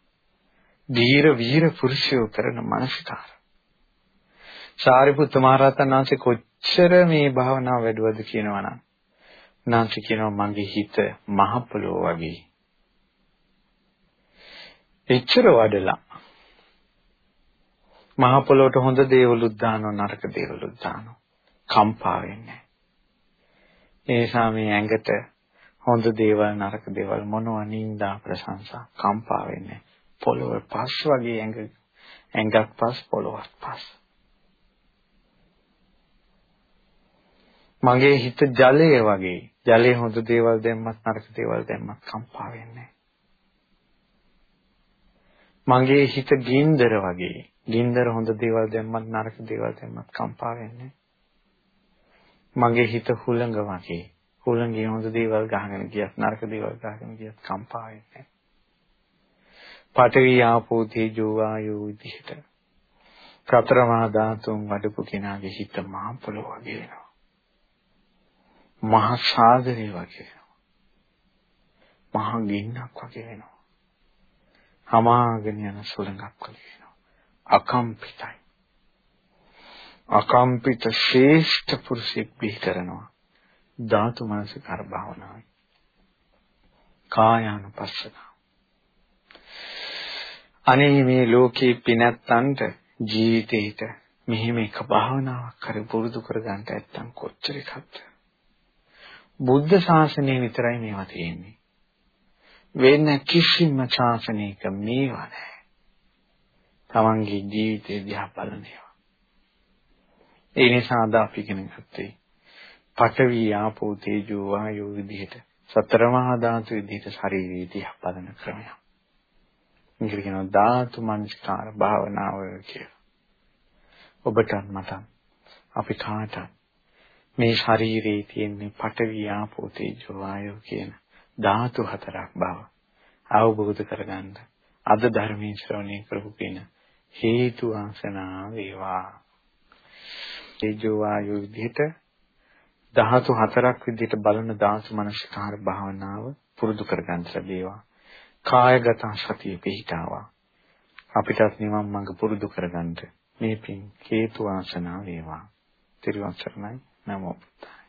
ධීර වීර පුරුෂයෝ කරන මානසිකාර. සාරිපුත්ත මහරහතන් වහන්සේ කොච්චර මේ භාවනාව වැඩුවද කියනවනම් නාන්ති කියනවා මගේ හිත මහ පොළොව වගේ එච්චර වඩලා. මහ පොළොවට හොඳ දේවලුත් දානවා නරක දේවලුත් දානවා. කම්පා වෙන්නේ නැහැ. ඒ නිසා මේ ඇඟට හොඳ දේවල් නරක දේවල් මොනවා නින්දා ප්‍රශංසා කම්පා වෙන්නේ පොළොව පස් වගේ ඇඟ ඇඟක් පස් පොළොවක් පස්. මගේ හිත ජලය වගේ. ජලයේ හොඳ දේවල් දැම්මත් නරක දේවල් දැම්මත් කම්පා වෙන්නේ මගේ හිත ගින්දර වගේ. ගින්දර හොඳ දේවල් දැම්මත් නරක දේවල් දැම්මත් කම්පා වෙන්නේ. මගේ හිත හුළඟ වගේ. හුලංගේ හොඳ දේවල් ගහගෙන ගියත් නරක දේවල් ගහගෙන ගියත් කම්පා වෙන්නේ. පඨවි ආපෝ තේජෝ වායෝ විදිහට. සතරමා ධාතුන් වඩපු කෙනාගේ හිත මහ පොළොව වගේ වෙනවා. මහා සාගරය වගේ වෙනවා. මහා ගින්නක් වගේ වෙනවා. හමාගෙන යන සුළඟක් වගේ වෙනවා අකම්පිතයි. අකම්පිත ශ්‍රේෂ්ඨ පුරුෂයෙක් බිහි කරනවා. ධාතු මනසිකාර භාවනාවයි. කායානුපස්සන. අනේ මේ ලෝකේ පිනැත්තන්ට ජීවිතේට මෙහෙම එක භාවනාවක් කර පුරුදු කරගන්න නැත්තම් කොච්චර එකක්ද? බුද්ධ ශාසනය විතරයි මේවා තියෙන්නේ. වෙන කිසිම ශාසනයක මේවා නැහැ. තමන්ගේ ජීවිතය දිහා බලන ඒවා. ඒ නිසා අද අපි ඉගෙන ගත්තේ පඨවි ආපෝ තේජෝ වායෝ විදිහට සතර මහා ධාතු විදිහට ශරීරය දිහා බලන ක්‍රමය. මේකට කියනවා ධාතු මනස්කාර භාවනාව කියලා. ඔබට මට අපි කාටත් මේ ශරීරයේ තියෙන පඨවි ආපෝ තේජෝ වායෝ කියන ධාතු හතරක් බව අවබෝධ කරගන්න අද ධර්මයේ ශ්‍රවණය කරපු කෙන හේතු ආසනා වේවා. තේජෝ වායෝ විදිහට ධාතු හතරක් විදිහට බලන දාස මනස්කාර භාවනාව පුරුදු කරගන්න ලැබේවා. කායගත සතිය පිහිටාවා. අපිටත් නිවන් මඟ පුරුදු කරගන්න මේ පින් හේතු ආසනා වේවා. ත්‍රිවංශරණයි නමෝ බුද්ධාය